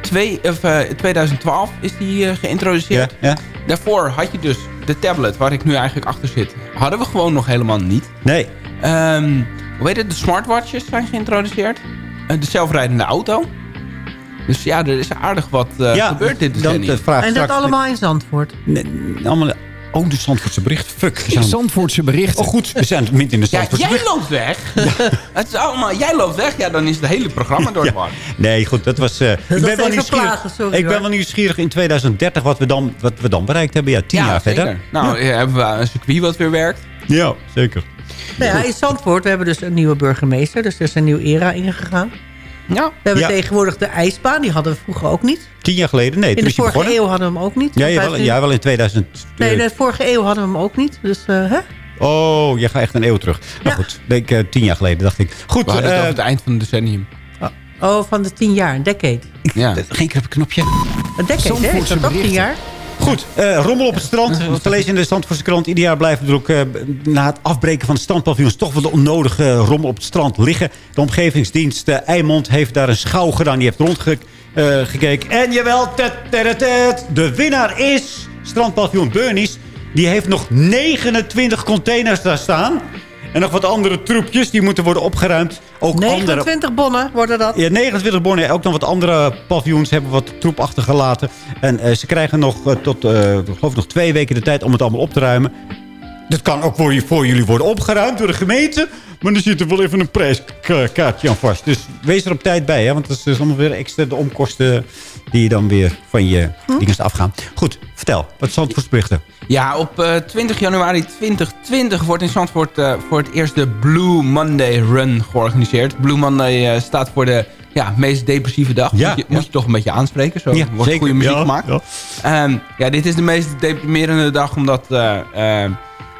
twee, of, eh, 2012 is die geïntroduceerd. Ja, ja. Daarvoor had je dus de tablet, waar ik nu eigenlijk achter zit. Hadden we gewoon nog helemaal niet. Nee. Ehm, hoe heet het? De smartwatches zijn geïntroduceerd. De zelfrijdende auto. Dus ja, er is aardig wat eh, Ja, gebeurd dit dan decennium. de vraag En dat straks- allemaal in Zandvoort. Nee, allemaal... Oh, de Zandvoortse bericht. Fuck. zijn- Zandvoortse berichten. Oh goed, we zijn midden in de Ja, Zandvoortse jij bericht. loopt weg. [LAUGHS] Het is allemaal, jij loopt weg, ja, dan is het hele programma [LAUGHS] door de war. Nee, goed, dat was... eh, ik ben wel nieuwsgierig. plagen, sorry, ik ben wel nieuwsgierig in 2030 wat we dan, wat we dan bereikt hebben. Ja, tien ja, jaar zeker. verder. Nou, hebben we een circuit wat weer werkt. Ja, zeker. Nou ja, in Zandvoort, we hebben dus een nieuwe burgemeester. Dus er is een nieuwe era ingegaan. Ja. We hebben Ja. tegenwoordig de ijsbaan. Die hadden we vroeger ook niet. Tien jaar geleden? Nee, In toen de is vorige begonnen. eeuw hadden we hem ook niet. Ja, ja, wel in 2000. Nee, in de vorige eeuw hadden we hem ook niet. Dus, eh, hè? Oh, je gaat echt een eeuw terug. Nou goed, denk, eh, tien jaar geleden dacht ik. Goed, We hadden het eh, over het eind van het decennium. Oh, van de tien jaar. Een decade. Ja. geen knopje. Een decade, hè? Is dat ook tien jaar? Goed, eh, rommel op het strand. [LAUGHS] Te lezen in de Zandvoortse krant. Ieder jaar blijven er ook eh, na het afbreken van de strandpaviljoens... toch wel de onnodige rommel op het strand liggen. De omgevingsdienst eh, Eimond heeft daar een schouw gedaan. Die heeft rondgekeken. en jawel, tet, tet, tet, de winnaar is strandpaviljoen Burnies. Die heeft nog 29 containers daar staan. En nog wat andere troepjes, die moeten worden opgeruimd. Ook andere 29 bonnen worden dat. ja, 29 bonnen. Ook nog wat andere paviljoens hebben wat troep achtergelaten. En eh, ze krijgen nog eh, tot, ik geloof nog twee weken de tijd om het allemaal op te ruimen. Dat kan ook voor, voor jullie worden opgeruimd door de gemeente. Maar er zit er wel even een prijskaartje aan vast. Dus wees er op tijd bij, hè? want dat is dus allemaal weer extra de omkosten die je dan weer van je dingen afgaan. Goed, vertel. Wat zijn het berichten? Ja, op eh, 20 januari 2020 wordt in Zandvoort eh, voor het eerst de Blue Monday Run georganiseerd. Blue Monday eh, staat voor de ja, meest depressieve dag. Ja, moet, je, ja. moet je toch een beetje aanspreken. Zo Ja, wordt zeker. goede muziek Ja, gemaakt. ja. Ehm, ja, dit is de meest deprimerende dag omdat eh, eh,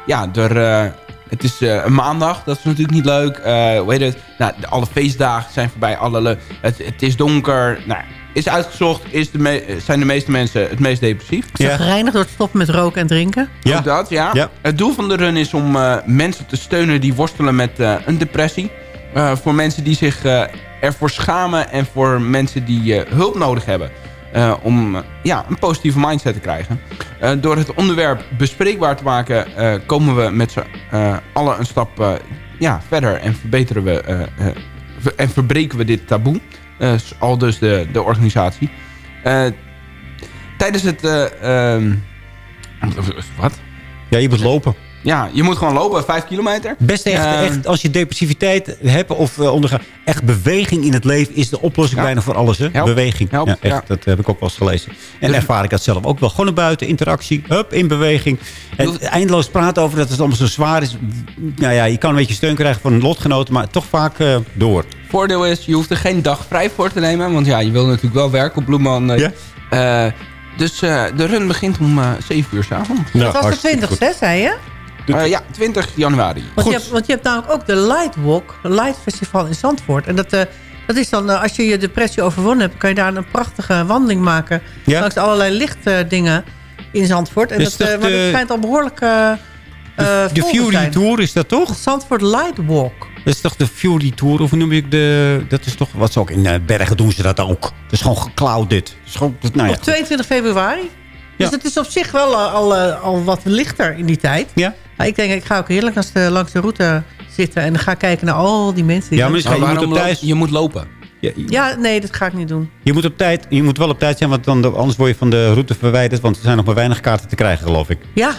ja, er, eh, het is eh, een maandag. Dat is natuurlijk niet leuk. Eh, hoe heet het? Nou, de- alle feestdagen zijn voorbij. Alle, le- het, het is donker. Nou, is uitgezocht. Is de me- zijn de meeste mensen het meest depressief. Is dat gereinigd door het stoppen met roken en drinken? Ook dat, ja. Ja. Het doel van de run is om eh, mensen te steunen die worstelen met eh, een depressie. Eh, voor mensen die zich eh, ervoor schamen en voor mensen die eh, hulp nodig hebben. Eh, om ja, een positieve mindset te krijgen. Eh, door het onderwerp bespreekbaar te maken... eh, komen we met z'n allen een stap ja, verder en verbeteren we... en verbreken we dit taboe. Al dus de, de organisatie. Tijdens het... eh, ehm, wat? Ja, je moet lopen. Ja, je moet gewoon lopen, vijf kilometer. Best echt, Ehm, echt, als je depressiviteit hebt of uh, ondergaat... echt beweging in het leven is de oplossing Ja. bijna voor alles. Hè? Help. Beweging. Help, ja, echt, ja. Dat heb ik ook wel eens gelezen. En Dus- ervaar ik dat zelf ook wel. Gewoon naar buiten, interactie, hup, in beweging. En eindeloos praten over dat het allemaal zo zwaar is. Nou ja, je kan een beetje steun krijgen van een lotgenoten... maar toch vaak eh, door. Voordeel is, je hoeft er geen dag vrij voor te nemen. Want ja, je wil natuurlijk wel werken op Bloeman. Ja. Eh, dus eh, de run begint om 7 uur s'avonds. dat was de 20 hè, zei je? Eh, ja, 20 januari. Want je, hebt, want je hebt namelijk ook de Light Walk, een Light Festival in Zandvoort. En dat, eh, dat is dan, eh, als je je depressie overwonnen hebt... kan je daar een prachtige wandeling maken. Ja. Langs allerlei lichtdingen in Zandvoort. En dat, eh, dat maar dat de- schijnt al behoorlijk uh, De Fury Tour is dat toch? Zandvoort Light Walk. Dat is toch de Fury Tour? Of hoe noem je de... Dat is toch... Wat ze ook in Bergen doen ze dat ook. Het is gewoon geklauwd dit. Het is gewoon, nou ja, Op 22 februari. Dus het is op zich wel eh, al, eh, al wat lichter in die tijd. Ja. Maar ik denk, ik ga ook heerlijk langs de, langs de route zitten... en dan ga kijken naar al die mensen. Die Ja, maar is- je moet op tijd... Je moet lopen. Ja, Ja, nee, dat ga ik niet doen. Je moet, op tijd, je moet wel op tijd zijn, want dan, anders word je van de route verwijderd. Want er zijn nog maar weinig kaarten te krijgen, geloof ik. Ja,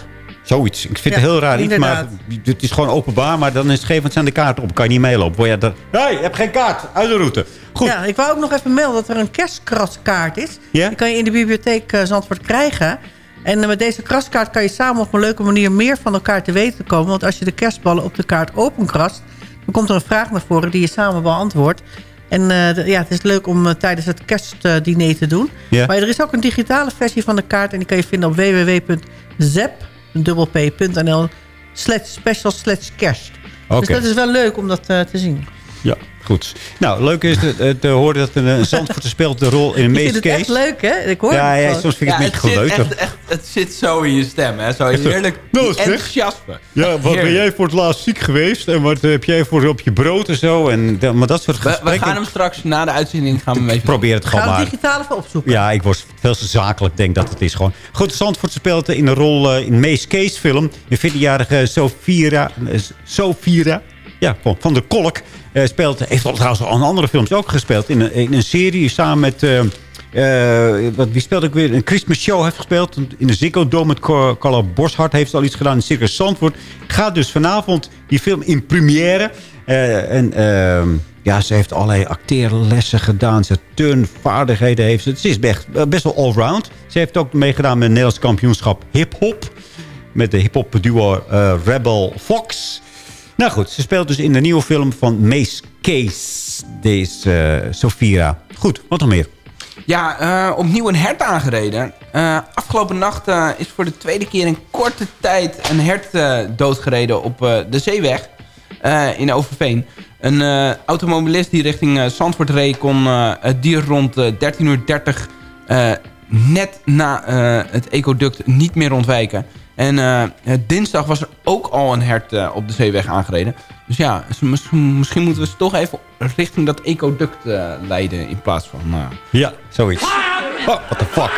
Zoiets. Ik vind Ja, het heel raar iets, maar het is gewoon openbaar. Maar dan is het gegeven, zijn de kaarten op. Kan je niet meelopen. Dan, hey, je hebt geen kaart. Uit de route. Goed. Ja, ik wou ook nog even melden dat er een kerstkraskaart is. Ja? Die kan je in de bibliotheek eh, Zandvoort krijgen. En eh, met deze kraskaart kan je samen op een leuke manier meer van elkaar te weten komen. Want als je de kerstballen op de kaart openkrast... dan komt er een vraag naar voren die je samen beantwoordt. En eh, ja, het is leuk om tijdens het kerstdiner te doen. Ja. Maar er is ook een digitale versie van de kaart... en die kan je vinden op www.zep.nl slash special slash kerst. Dus dat is wel leuk om dat eh, te zien. Ja, goed. Nou, leuk is het, eh, te horen dat een uh, Zandvoort speelt de rol in een Je vindt meest het echt case. leuk, hè? Ik hoor Ja, het ja, soms vind ik het een beetje geleuter. het zit zo in je stem, hè? Zo heerlijk [LAUGHS] zeg. enthousiasme. Ja, wat ben jij voor het laatst ziek geweest? En wat heb jij voor op je brood en zo? En, maar dat soort We, we gesprekken. gaan hem straks na de uitzending gaan we even... Probeer het gewoon Ga maar. het digitaal even opzoeken. Ja, ik word veel te zakelijk, denk dat het is gewoon. Goed, Zandvoort speelt in een rol eh, in Mees Kees film. De 14-jarige Sofira, eh, Sofira ja, van, van de Kolk eh, speelt. Heeft trouwens al in andere films ook gespeeld. In een, een serie samen met... eh, eh, wat, wie speelde ik weer? Een Christmas Show heeft gespeeld. In de Ziggo Dome met Carla Boshart heeft al iets gedaan in Circus Zandvoort. Gaat dus vanavond die film in première. En ehm, ja, ze heeft allerlei acteerlessen gedaan. Ze turnvaardigheden heeft ze. Is best, best wel allround. Ze heeft ook meegedaan met het Nederlands kampioenschap hip-hop. Met de hip-hop duo Rebel Fox. Nou goed, ze speelt dus in de nieuwe film van Mace Case. Deze eh, Sofira. Goed, wat nog meer? Ja, eh, opnieuw een hert aangereden. Eh, afgelopen nacht is voor de tweede keer in korte tijd een hert doodgereden op de zeeweg in Overveen. Een automobilist die richting Zandvoort reed kon het dier rond eh, 13.30 uur net na het ecoduct niet meer ontwijken. En eh, dinsdag was er ook al een hert eh, op de zeeweg aangereden. Dus ja, misschien, moeten we ze toch even richting dat ecoduct eh, leiden in plaats van... Ja, zoiets. Oh, what the fuck.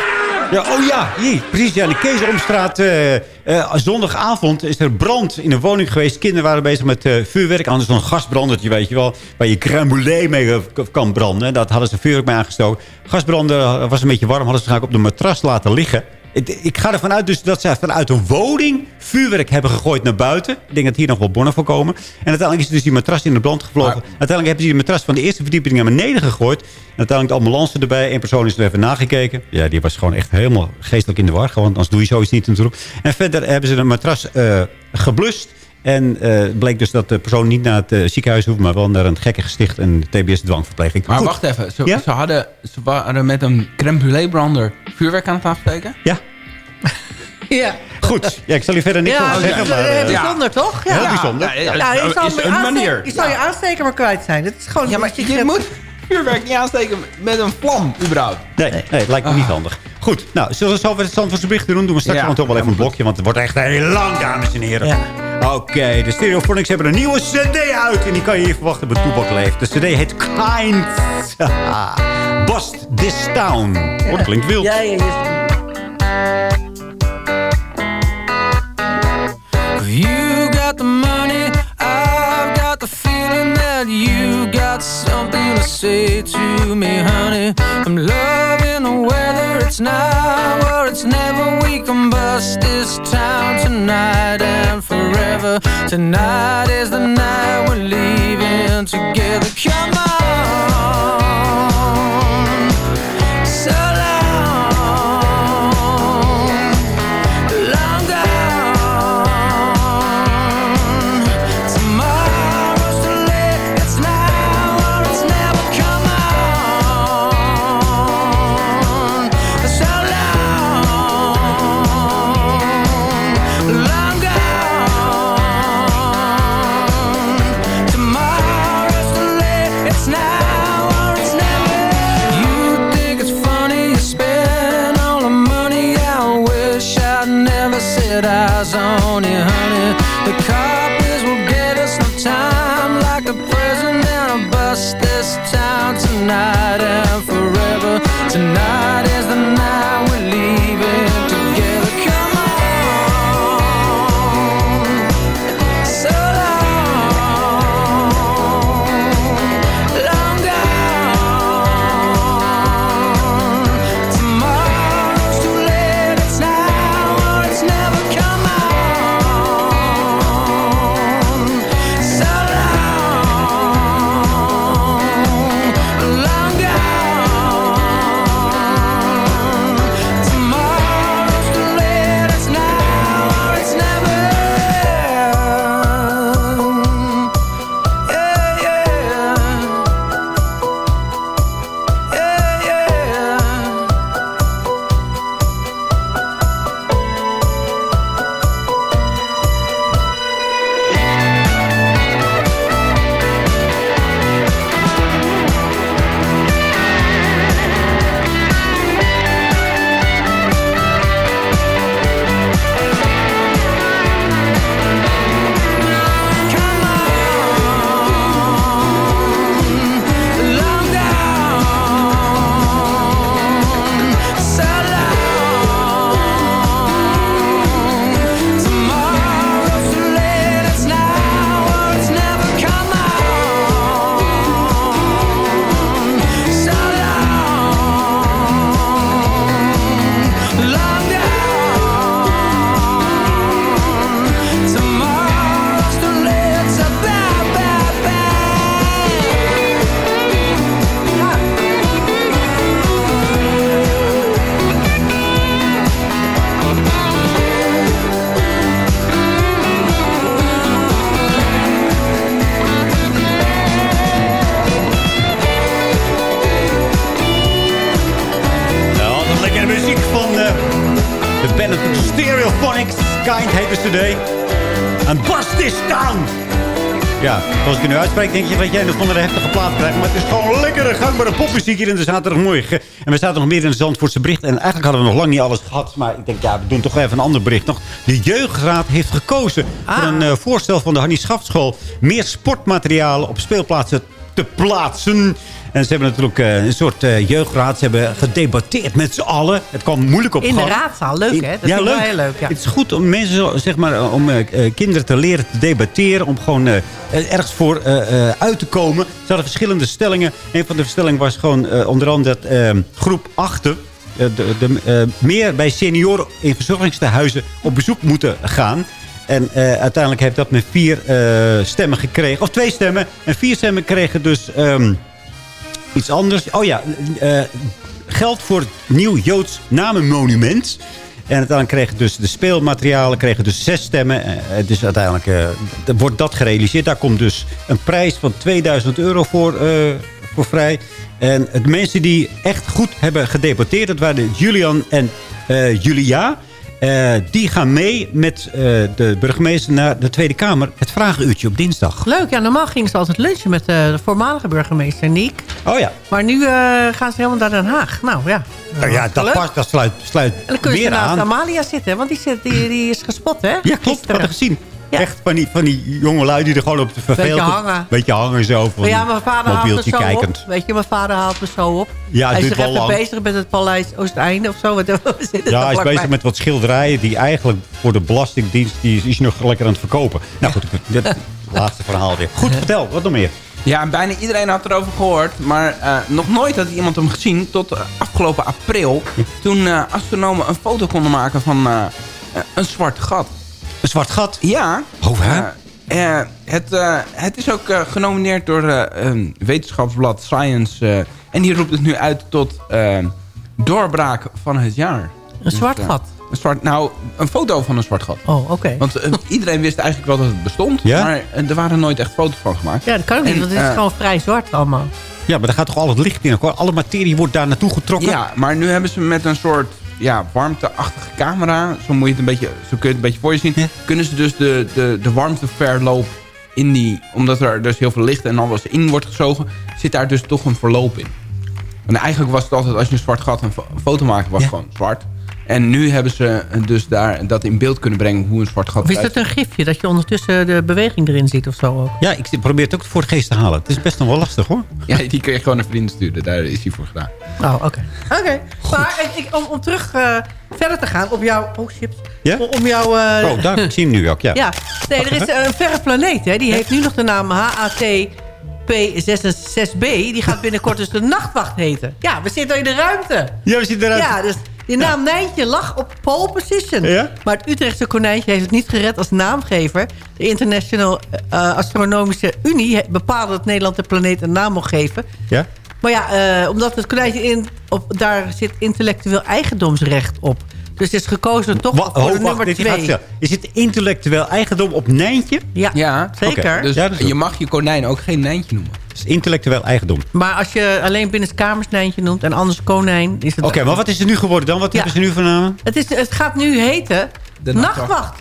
Ja, oh ja, hier, precies. Ja, in de Keesomstraat. eh, zondagavond is er brand in een woning geweest. Kinderen waren bezig met vuurwerk. Anders dan een gasbrandertje, weet je wel. Waar je crème mee kan branden. Dat hadden ze vuurwerk mee aangestoken. Gasbranden was een beetje warm. Hadden ze waarschijnlijk op de matras laten liggen. Ik, ik ga ervan uit dus dat ze vanuit een woning vuurwerk hebben gegooid naar buiten. Ik denk dat hier nog wel bonnen voorkomen. En uiteindelijk is dus die matras in de brand gevlogen. Uiteindelijk hebben ze die matras van de eerste verdieping naar beneden gegooid. En uiteindelijk de ambulance erbij. Eén persoon is er even nagekeken. Ja, die was gewoon echt helemaal geestelijk in de war. Gewoon, anders doe je zoiets niet natuurlijk. En verder hebben ze de matras eh, geblust. En eh, het bleek dus dat de persoon niet naar het eh, ziekenhuis hoeft... maar wel naar een gekke gesticht en TBS-dwangverpleging. Maar Goed. wacht even. Ze, Ja? ze, hadden, ze waren met een crème brander vuurwerk aan het afsteken? Ja. [LAUGHS] Ja. Goed. Ja, ik zal je verder niks Ja, over dat zeggen. maar, eh, bijzonder, toch? Heel bijzonder. Ja, Ja, je zal, is je een aanste- manier. Je zal je aansteker maar kwijt zijn. Het is gewoon Ja, maar je moet vuurwerk niet aansteken met een vlam, überhaupt. Nee, nee, het lijkt me niet handig. Goed, nou, zullen we zo weer het Zandvoortse bericht doen? Doen we straks Ja. toch wel even een blokje, want het wordt echt heel lang, dames en heren. Oké, de Stereophonics hebben een nieuwe cd uit en die kan je hier verwachten bij Toebak Leeft. De cd heet Kind. [LAUGHS] Bust This Town. Oh, dat klinkt wild. Ja, ja. You got the money, I've got the feeling that you got something to say to me, honey. I'm loving the weather, it's now or it's never. We can bust this town tonight and forever. Tonight is the night we're leaving together. Come on, denk je dat jij nog onder de heftige plaat krijgt. Maar het is gewoon lekkere gangbare popmuziek hier in de zaterdagmorgen. En we zaten nog meer in de Zandvoortse bericht. En eigenlijk hadden we nog lang niet alles gehad. Maar ik denk, ja, we doen toch even een ander bericht nog. De Jeugdraad heeft gekozen voor een eh, voorstel van de Hannie Schaftschool. Meer sportmaterialen op speelplaatsen te plaatsen. En ze hebben natuurlijk eh, een soort eh, jeugdraad. Ze hebben gedebatteerd met z'n allen. Het kwam moeilijk op In de raadzaal, leuk hè? Dat ja, leuk. wel heel leuk. Ja. Het is goed om mensen, zeg maar, eh, om kinderen te leren te debatteren. Om gewoon ergens voor uit te komen. Ze hadden verschillende stellingen. Een van de stellingen was gewoon onder andere dat eh, groep 8 eh, de, de, meer bij senioren in verzorgingstehuizen op bezoek moeten gaan. En eh, uiteindelijk heeft dat met vier eh, stemmen gekregen. Of twee stemmen. En vier stemmen kregen dus ehm, iets anders. Oh ja, eh, geld voor het nieuw Joods namenmonument. En uiteindelijk kregen dus de speelmaterialen kregen dus zes stemmen. Dus uiteindelijk wordt dat gerealiseerd. Daar komt dus een prijs van 2000 euro voor, voor vrij. En de mensen die echt goed hebben gedebatteerd... dat waren Julian en Julia... Eh, die gaan mee met eh, de burgemeester naar de Tweede Kamer. Het vragenuurtje op dinsdag. Leuk, ja, normaal gingen ze altijd lunchen met eh, de voormalige burgemeester Niek. Oh ja. Maar nu gaan ze helemaal naar Den Haag. Nou ja. Nou ja, dat, past, dat sluit, sluit En dan ze meer naast aan. Amalia zitten, want die, zit, die, die is gespot, hè? Ja, klopt. Ik had het Echt van die, van die jonge lui die er gewoon op de verveeld... Beetje hangen. Beetje hangen zo. Van ja, mijn vader haalt me zo kijkend. op. Weet je, mijn vader haalt me zo op. Ja, hij is wel even lang. bezig met het Paleis Oosteinde of zo. Wat- [LAUGHS] we zitten Ja, er hij is bezig met wat schilderijen die eigenlijk voor de Belastingdienst... die is, is nog lekker aan het verkopen. Nou goed, dit laatste verhaal weer. Goed, vertel. Wat nog meer? Ja, en bijna iedereen had erover gehoord. Maar eh, nog nooit had iemand hem gezien tot eh, afgelopen april. Toen eh, astronomen een foto konden maken van een zwart gat. Een zwart gat? Ja. Oh, hè? Eh, eh, het, eh, het is ook eh, genomineerd door eh, een wetenschapsblad Science. eh, en die roept het nu uit tot doorbraak van het jaar. Een zwart eh, gat? Een zwart, nou, een foto van een zwart gat. Oh, oké. Want [LAUGHS] iedereen wist eigenlijk wel dat het bestond. Ja? Maar er waren nooit echt foto's van gemaakt. Ja, dat kan ook niet, En, want het is gewoon vrij zwart allemaal. Ja, maar daar gaat toch al het licht in. hoor. Alle materie wordt daar naartoe getrokken. Ja, maar nu hebben ze met een soort ja, warmteachtige camera... zo, moet je het een beetje, zo kun je het een beetje voor je zien... kunnen ze dus de, de, de warmteverloop in die... omdat er dus heel veel licht en alles in wordt gezogen... zit daar dus toch een verloop in. En eigenlijk was het altijd, als je een zwart gat een fo- een foto maakte... was gewoon zwart. En nu hebben ze dus daar dat in beeld kunnen brengen... hoe een zwart gat Of is dat een gifje, dat je ondertussen de beweging erin ziet of zo ook? Ja, ik probeer het ook voor de geest te halen. Het is best nog wel lastig hoor. [LAUGHS] Ja, die kun je gewoon naar vrienden sturen. Daar is hij voor gedaan. Oh, oké. Oké, maar ik, ik- om, om terug eh, verder te gaan op jouw... Oh, chips. Ja? Om, om jouw... eh, Oh, daar ik zie hem nu ook, ja. Ja, nee, er is een verre planeet. Hè. Die heeft nu nog de naam HAT P66b. Die gaat binnenkort dus de nachtwacht heten. Ja, we zitten in de ruimte. Ja, we zitten eruit. Ja, dus die naam Nijntje lag op pole position. Ja? Maar het Utrechtse konijntje heeft het niet gered als naamgever. De International eh, Astronomische Unie bepaalde dat Nederland de planeet een naam mocht geven. Ja? Maar ja, eh, omdat het konijntje in, op, daar zit intellectueel eigendomsrecht op. Dus het is gekozen toch Wa- voor oh, de wacht, nummer dit gaat twee. Is het intellectueel eigendom op Nijntje? Ja, Ja, zeker. Dus Ja, je mag je konijn ook geen nijntje noemen. Het is intellectueel eigendom. Maar als je alleen binnen kamers Nijntje noemt en anders konijn... is het Oké, maar wat is er nu geworden dan? Wat Ja. hebben ze nu voor namen? Het, is, het gaat nu heten De Nachtwacht.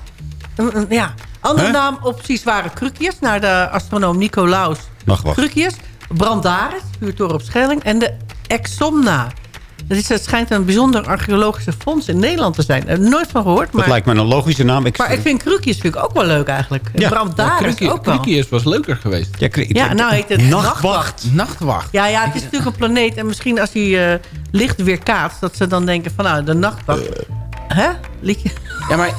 Ja. Andere Huh? naamopties waren Krukius, naar de astronoom Nicolaus Nachtwacht. Krukius. Brandaris, vuurtoren op Schelling. En de Exomna. Dat is, het schijnt een bijzonder archeologische fonds in Nederland te zijn. Daar heb ik nooit van gehoord. Dat Maar, lijkt me een logische naam. Ik, maar ik vind vind ik ook wel leuk eigenlijk. En Ja. Brandaris ook wel. Was leuker geweest. Ja, Ja, nou heet het Nachtwacht. Nachtwacht. Nachtwacht. Ja, ja, het is natuurlijk een planeet. En misschien als die eh, licht weer kaatst... dat ze dan denken van nou, de nachtwacht... Hè? Liedje? Ja, maar...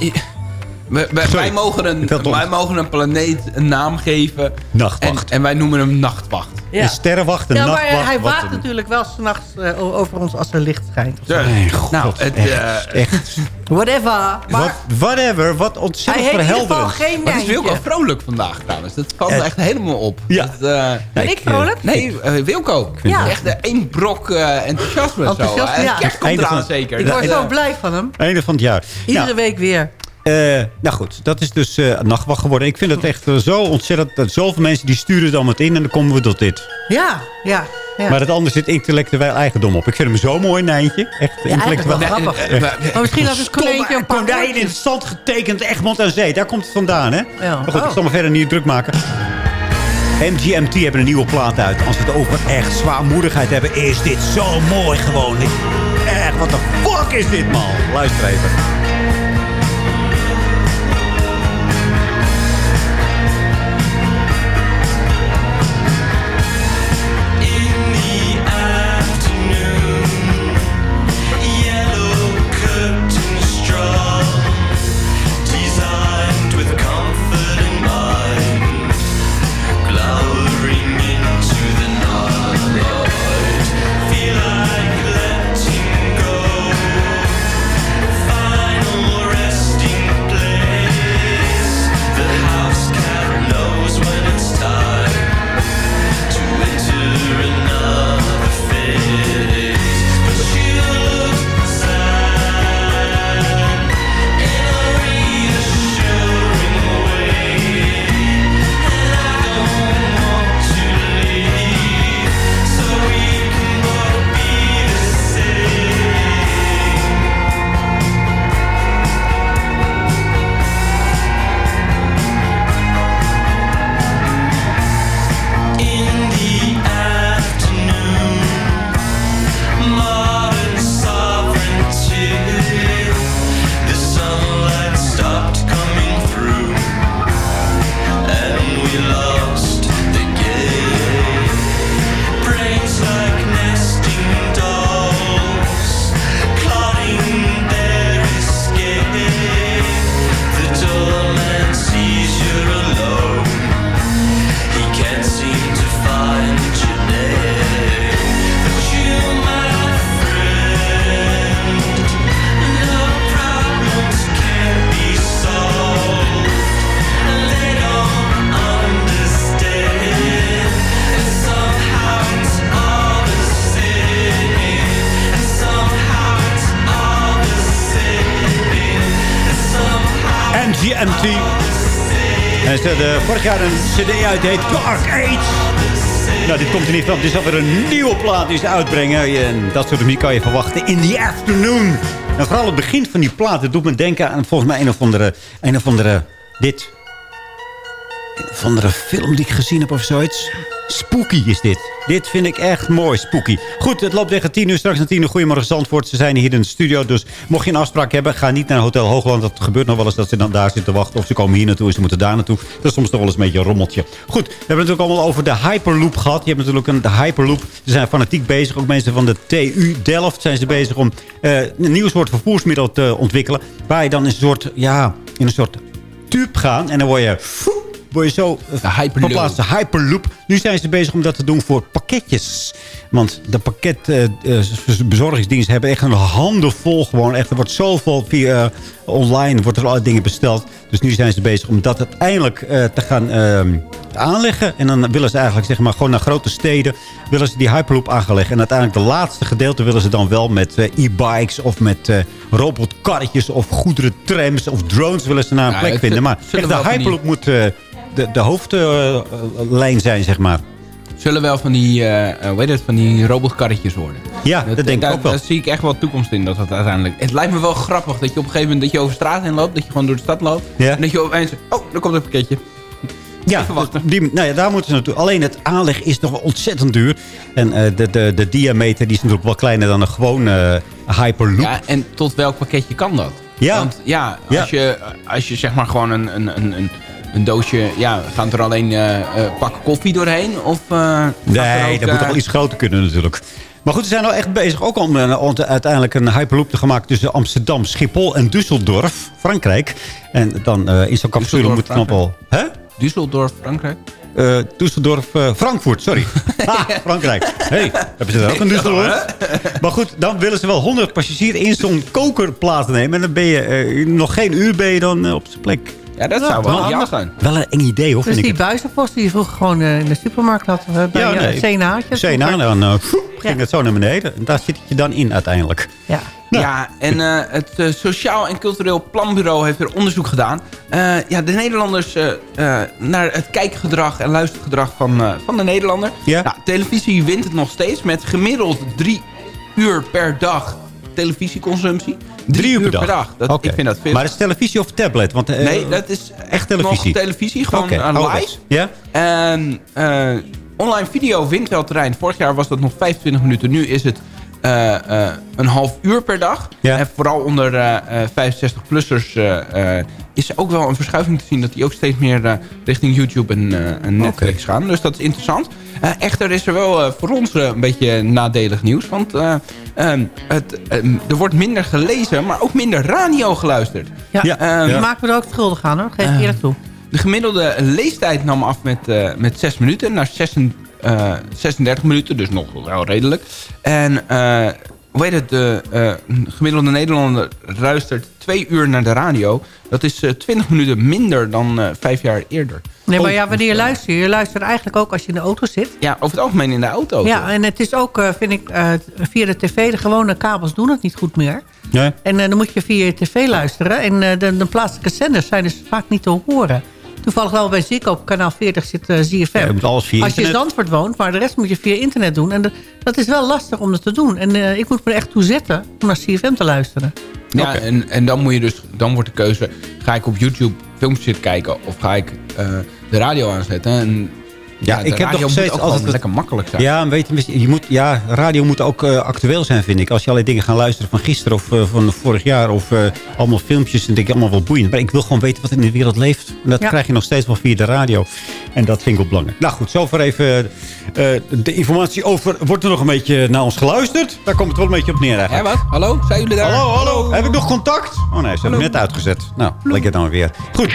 we- wij, mogen een, Dat wij mogen een planeet een naam geven. En, Nachtwacht. en wij noemen hem Nachtwacht. Ja. Een sterrenwacht, een Ja, maar nachtwacht. hij wat waakt een- natuurlijk wel s'nachts uh, over ons als er licht schijnt. zo. Dus, God, nou, het, echt, eh, echt. Whatever. Maar whatever, wat ontzettend verhelderend. geen Wat is Wilco vrolijk vandaag trouwens. Dat valt Eh, echt helemaal op. ja. Dat, eh, Ben ik eh, vrolijk? nee, eh, Wilco. Ja. Echt eh, één brok eh, enthousiasme. Enthousiasme, zo. Eh, ja. Kerst komt eraan van- zeker. Ik word zo eh, blij van hem. Einde van het jaar. Iedere Ja, week weer. Eh, nou goed, dat is dus eh, nachtwacht geworden. Ik vind het echt eh, zo ontzettend... Dat zoveel mensen die sturen dan wat in en dan komen we tot dit. Ja, ja. ja. Maar het andere zit intellectueel eigendom op. Ik vind hem zo mooi, Nijntje. Echt Ja, intellectueel. wel grappig. eh, eh, Maar misschien had het konijntje een paar konijn in het zand getekend, Egmond aan Zee. Daar komt het vandaan, hè? Ja. Maar goed, Oh. ik zal me verder niet druk maken. MGMT hebben een nieuwe plaat uit. Als we het over echt zwaarmoedigheid hebben, is dit zo mooi gewoon. Ik- Echt, wat de fuck is dit, man? Luister even. Vorig jaar een cd uit, heet Dark Age. Nou, dit komt er niet van. Dit is alweer een nieuwe plaat die uitbrengen. En dat soort muziek kan je verwachten in the afternoon. En vooral het begin van die plaat, doet me denken aan volgens mij een of andere... Een of andere dit. Een of andere film die ik gezien heb of zoiets. Spooky is dit. Dit vind ik echt mooi, spooky. Goed, het loopt tegen 10 uur. Straks naar 10 uur. Goedemorgen Zandvoort. Ze zijn hier in de studio. Dus mocht je een afspraak hebben, ga niet naar Hotel Hoogland. Dat gebeurt nog wel eens dat ze dan daar zitten te wachten. Of ze komen hier naartoe en ze moeten daar naartoe. Dat is soms nog wel eens een beetje een rommeltje. Goed, we hebben het natuurlijk allemaal over de Hyperloop gehad. Je hebt natuurlijk een de Hyperloop. Ze zijn fanatiek bezig. Ook mensen van de TU Delft zijn ze bezig om eh, een nieuw soort vervoersmiddel te ontwikkelen. Waar je dan in een soort, ja, in een soort tube gaan. En dan word je word je zo uh, verplaatst. De Hyperloop. Nu zijn ze bezig om dat te doen voor pakketjes. Want de pakketbezorgingsdiensten hebben echt een handen vol gewoon. Echt, er wordt zoveel via uh, online, wordt er allerlei dingen besteld. Dus nu zijn ze bezig om dat uiteindelijk uh, te gaan ehm, aanleggen. En dan willen ze eigenlijk zeg maar, gewoon naar grote steden... willen ze die Hyperloop aangelegd. En uiteindelijk de laatste gedeelte willen ze dan wel met uh, e-bikes... of met uh, robotkarretjes of goederentrams of drones willen ze naar een Ja, plek vinden. Maar echt, de Hyperloop moet eh, de, de hoofdlijn zijn, zeg maar. Zullen wel van die, eh eh, hoe heet het, van die robotkarretjes worden. Ja, dat, denk ik daar, ook wel. Daar zie ik echt wel toekomst in. Dat dat uiteindelijk... Het lijkt me wel grappig dat je op een gegeven moment dat je over straat heen loopt. Dat je gewoon door de stad loopt. Ja. En dat je opeens... Oh, er komt een pakketje. Ja, die, nou ja, daar moeten ze naartoe. Alleen het aanleg is nog wel ontzettend duur. En eh, de, de, de diameter die is natuurlijk wel kleiner dan een gewone eh, Hyperloop. Ja, en tot welk pakketje kan dat? Ja. Want ja, Ja. als, Je, als je zeg maar gewoon een, een, een, een, doosje... Ja, gaan er alleen eh, pakken koffie doorheen? Of, eh, Nee, ook, dat moet toch wel iets groter kunnen natuurlijk. Maar goed, ze zijn al echt bezig ook om, om te- uiteindelijk een Hyperloop te gaan maken... tussen Amsterdam, Schiphol en Düsseldorf, Frankrijk. En dan in zo'n capsule moet het wel... Hè? Düsseldorf, Frankrijk? Eh Düsseldorf, Frankfurt, sorry. [LAUGHS] Ha, Frankrijk. hey, hebben ze daar ook een Düsseldorf? Maar goed, dan willen ze wel 100 passagiers in zo'n koker plaats nemen. En dan ben je nog geen uur ben je dan op zijn plek. Ja, dat zou wel handig zijn. Wel een eng idee, hoor, Dus vind die buizenpost die je vroeger gewoon eh, in de supermarkt had. eh, bij Ja, nee. CNA'tjes. CNA, dan eh, ging het zo naar beneden. En daar zit je dan in uiteindelijk. Ja. Ja, en eh, het Sociaal en Cultureel Planbureau heeft weer onderzoek gedaan. Eh, ja, de Nederlanders naar het kijkgedrag en luistergedrag van, eh, van de Nederlander. Ja. Nou, televisie wint het nog steeds met gemiddeld drie uur per dag televisieconsumptie. Drie uur per dag? Dat. Ik vind dat veel. Maar is het televisie of tablet? Want, eh, nee, dat is echt televisie. nog televisie, gewoon Oké, aan ouderwets. live. Ja? En eh, online video wint wel terrein. Vorig jaar was dat nog 25 minuten. Nu is het eh, eh, een half uur per dag. Ja. En vooral onder eh, eh, 65-plussers is er ook wel een verschuiving te zien... dat die ook steeds meer eh, richting YouTube en, eh, en Netflix gaan. Dus dat is interessant. Eh, echter is er wel eh, voor ons eh, een beetje nadelig nieuws. Want eh, ehm, het, ehm, er wordt minder gelezen, maar ook minder radio geluisterd. Ja, Ehm, die maken we er ook schuldig aan hoor. Geef ik eerlijk toe. de gemiddelde leestijd nam af met, eh met 6 minuten naar 36, eh, 36 minuten, dus nog wel redelijk. En eh, hoe heet het, de eh, gemiddelde Nederlander luistert 2 uur naar de radio. Dat is eh 20 minuten minder dan eh 5 jaar eerder. Nee, maar Oh, ja, wanneer je luistert. Je luistert eigenlijk ook als je in de auto zit. Ja, over het algemeen in de auto. Ja, en het is ook, eh, vind ik, eh, via de tv, de gewone kabels doen het niet goed meer. Nee. En eh, dan moet je via je tv luisteren. En eh, de, de plaatselijke zenders zijn dus vaak niet te horen. Toevallig wel bij Ziggo op kanaal 40 zit eh ZFM. Ja, je moet alles via Als je in. Zandvoort woont, maar de rest moet je via internet doen. En de- dat is wel lastig om dat te doen. En eh, ik moet me er echt toe zetten om naar CFM te luisteren. Ja, en, en dan, moet je dus, dan wordt de keuze... ga ik op YouTube filmpjes zitten kijken... of ga ik eh, de radio aanzetten? En, Ja, ik heb nog steeds altijd lekker makkelijk zijn. Ja, weet je, je moet, ja, radio moet ook eh, actueel zijn, vind ik. Als je allerlei dingen gaat luisteren van gisteren of eh, van vorig jaar... of eh, allemaal filmpjes, dan denk ik allemaal wel boeiend. Maar ik wil gewoon weten wat er in de wereld leeft. En dat Ja. krijg je nog steeds wel via de radio. En dat vind ik wel belangrijk. Nou goed, zover even eh, de informatie over... Wordt er nog een beetje naar ons geluisterd? Daar komt het wel een beetje op neer Hé, eigenlijk. wat? Hallo? Zijn jullie daar? Hallo, hallo. Heb ik nog contact? Oh nee, ze hebben het net uitgezet. Nou, lekker dan weer. Goed,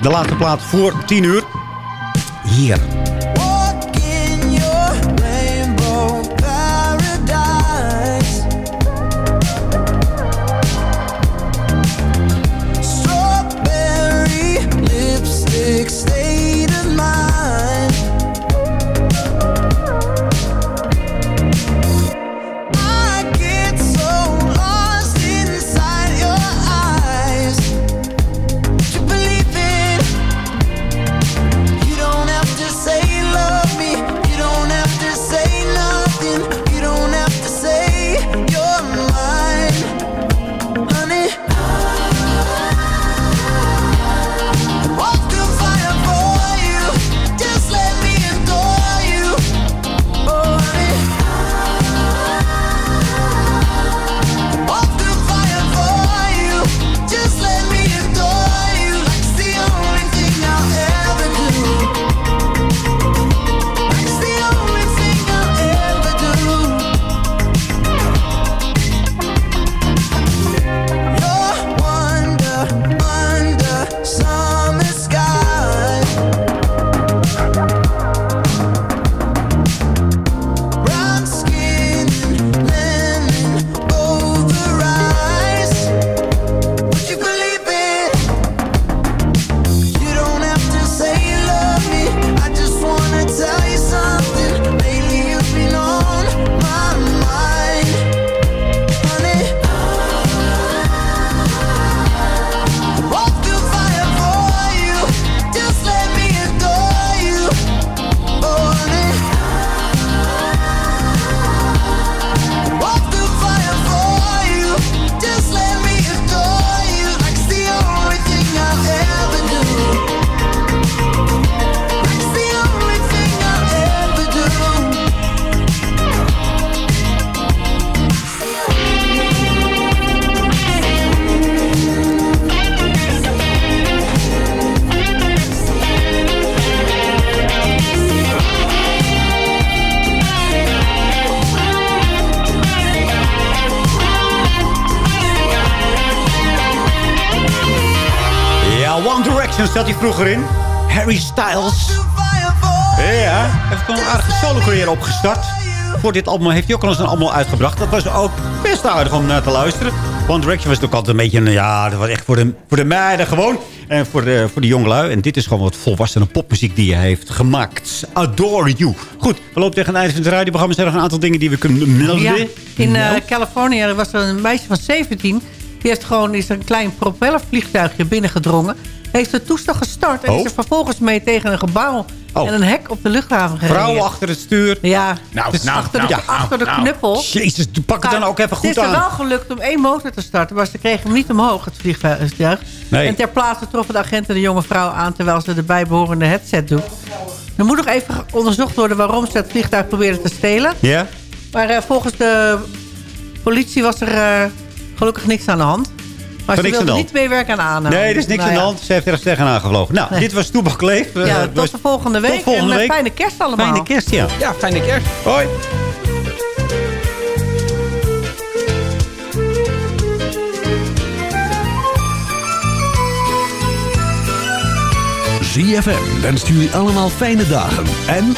de laatste plaat voor 10 uur. Hier. Zat hij vroeger in. Harry Styles. Ja, heeft wel een aardige solo-carrière opgestart. Voor dit album heeft hij ook al eens een album uitgebracht. Dat was ook best aardig om naar te luisteren. One Direction was ook altijd een beetje... Een, ja, dat was echt voor de, voor de meiden gewoon. En voor de, voor de jongelui. En dit is gewoon wat volwassene popmuziek die hij heeft gemaakt. Adore You. Goed, we lopen tegen het einde van het radioprogramma. Zijn er nog een aantal dingen die we kunnen melden? Ja, in Nou? Californië was er een meisje van 17. Die heeft gewoon is een klein propellervliegtuigje binnengedrongen. Heeft het toestel gestart en Oh. is er vervolgens mee tegen een gebouw Oh. en een hek op de luchthaven gereden. Vrouw achter het stuur. Ja, Nou, dus nou, achter, nou, de, nou, achter de nou. knuppel. Jezus, pak het dan ook even goed Het is er aan. wel gelukt om één motor te starten, maar ze kregen hem niet omhoog, het vliegtuig. Nee. En ter plaatse troffen de agenten de jonge vrouw aan terwijl ze de bijbehorende headset doet. Er moet nog even onderzocht worden waarom ze het vliegtuig probeerden te stelen. Ja? Maar eh, volgens de politie was er eh, gelukkig niks aan de hand. Maar Van ze niks aan wilden de niet meewerken aan aanname. Nee, er is niks Nou aan de ja. hand. Ze heeft er tegenaan gevlogen. Nou, Nee. dit was Toebak Leef. Eh, Ja, tot was- de volgende week. Tot volgende en eh, week. fijne kerst allemaal. Fijne kerst, ja. Ja, fijne kerst. Hoi. ZFM wenst jullie allemaal fijne dagen en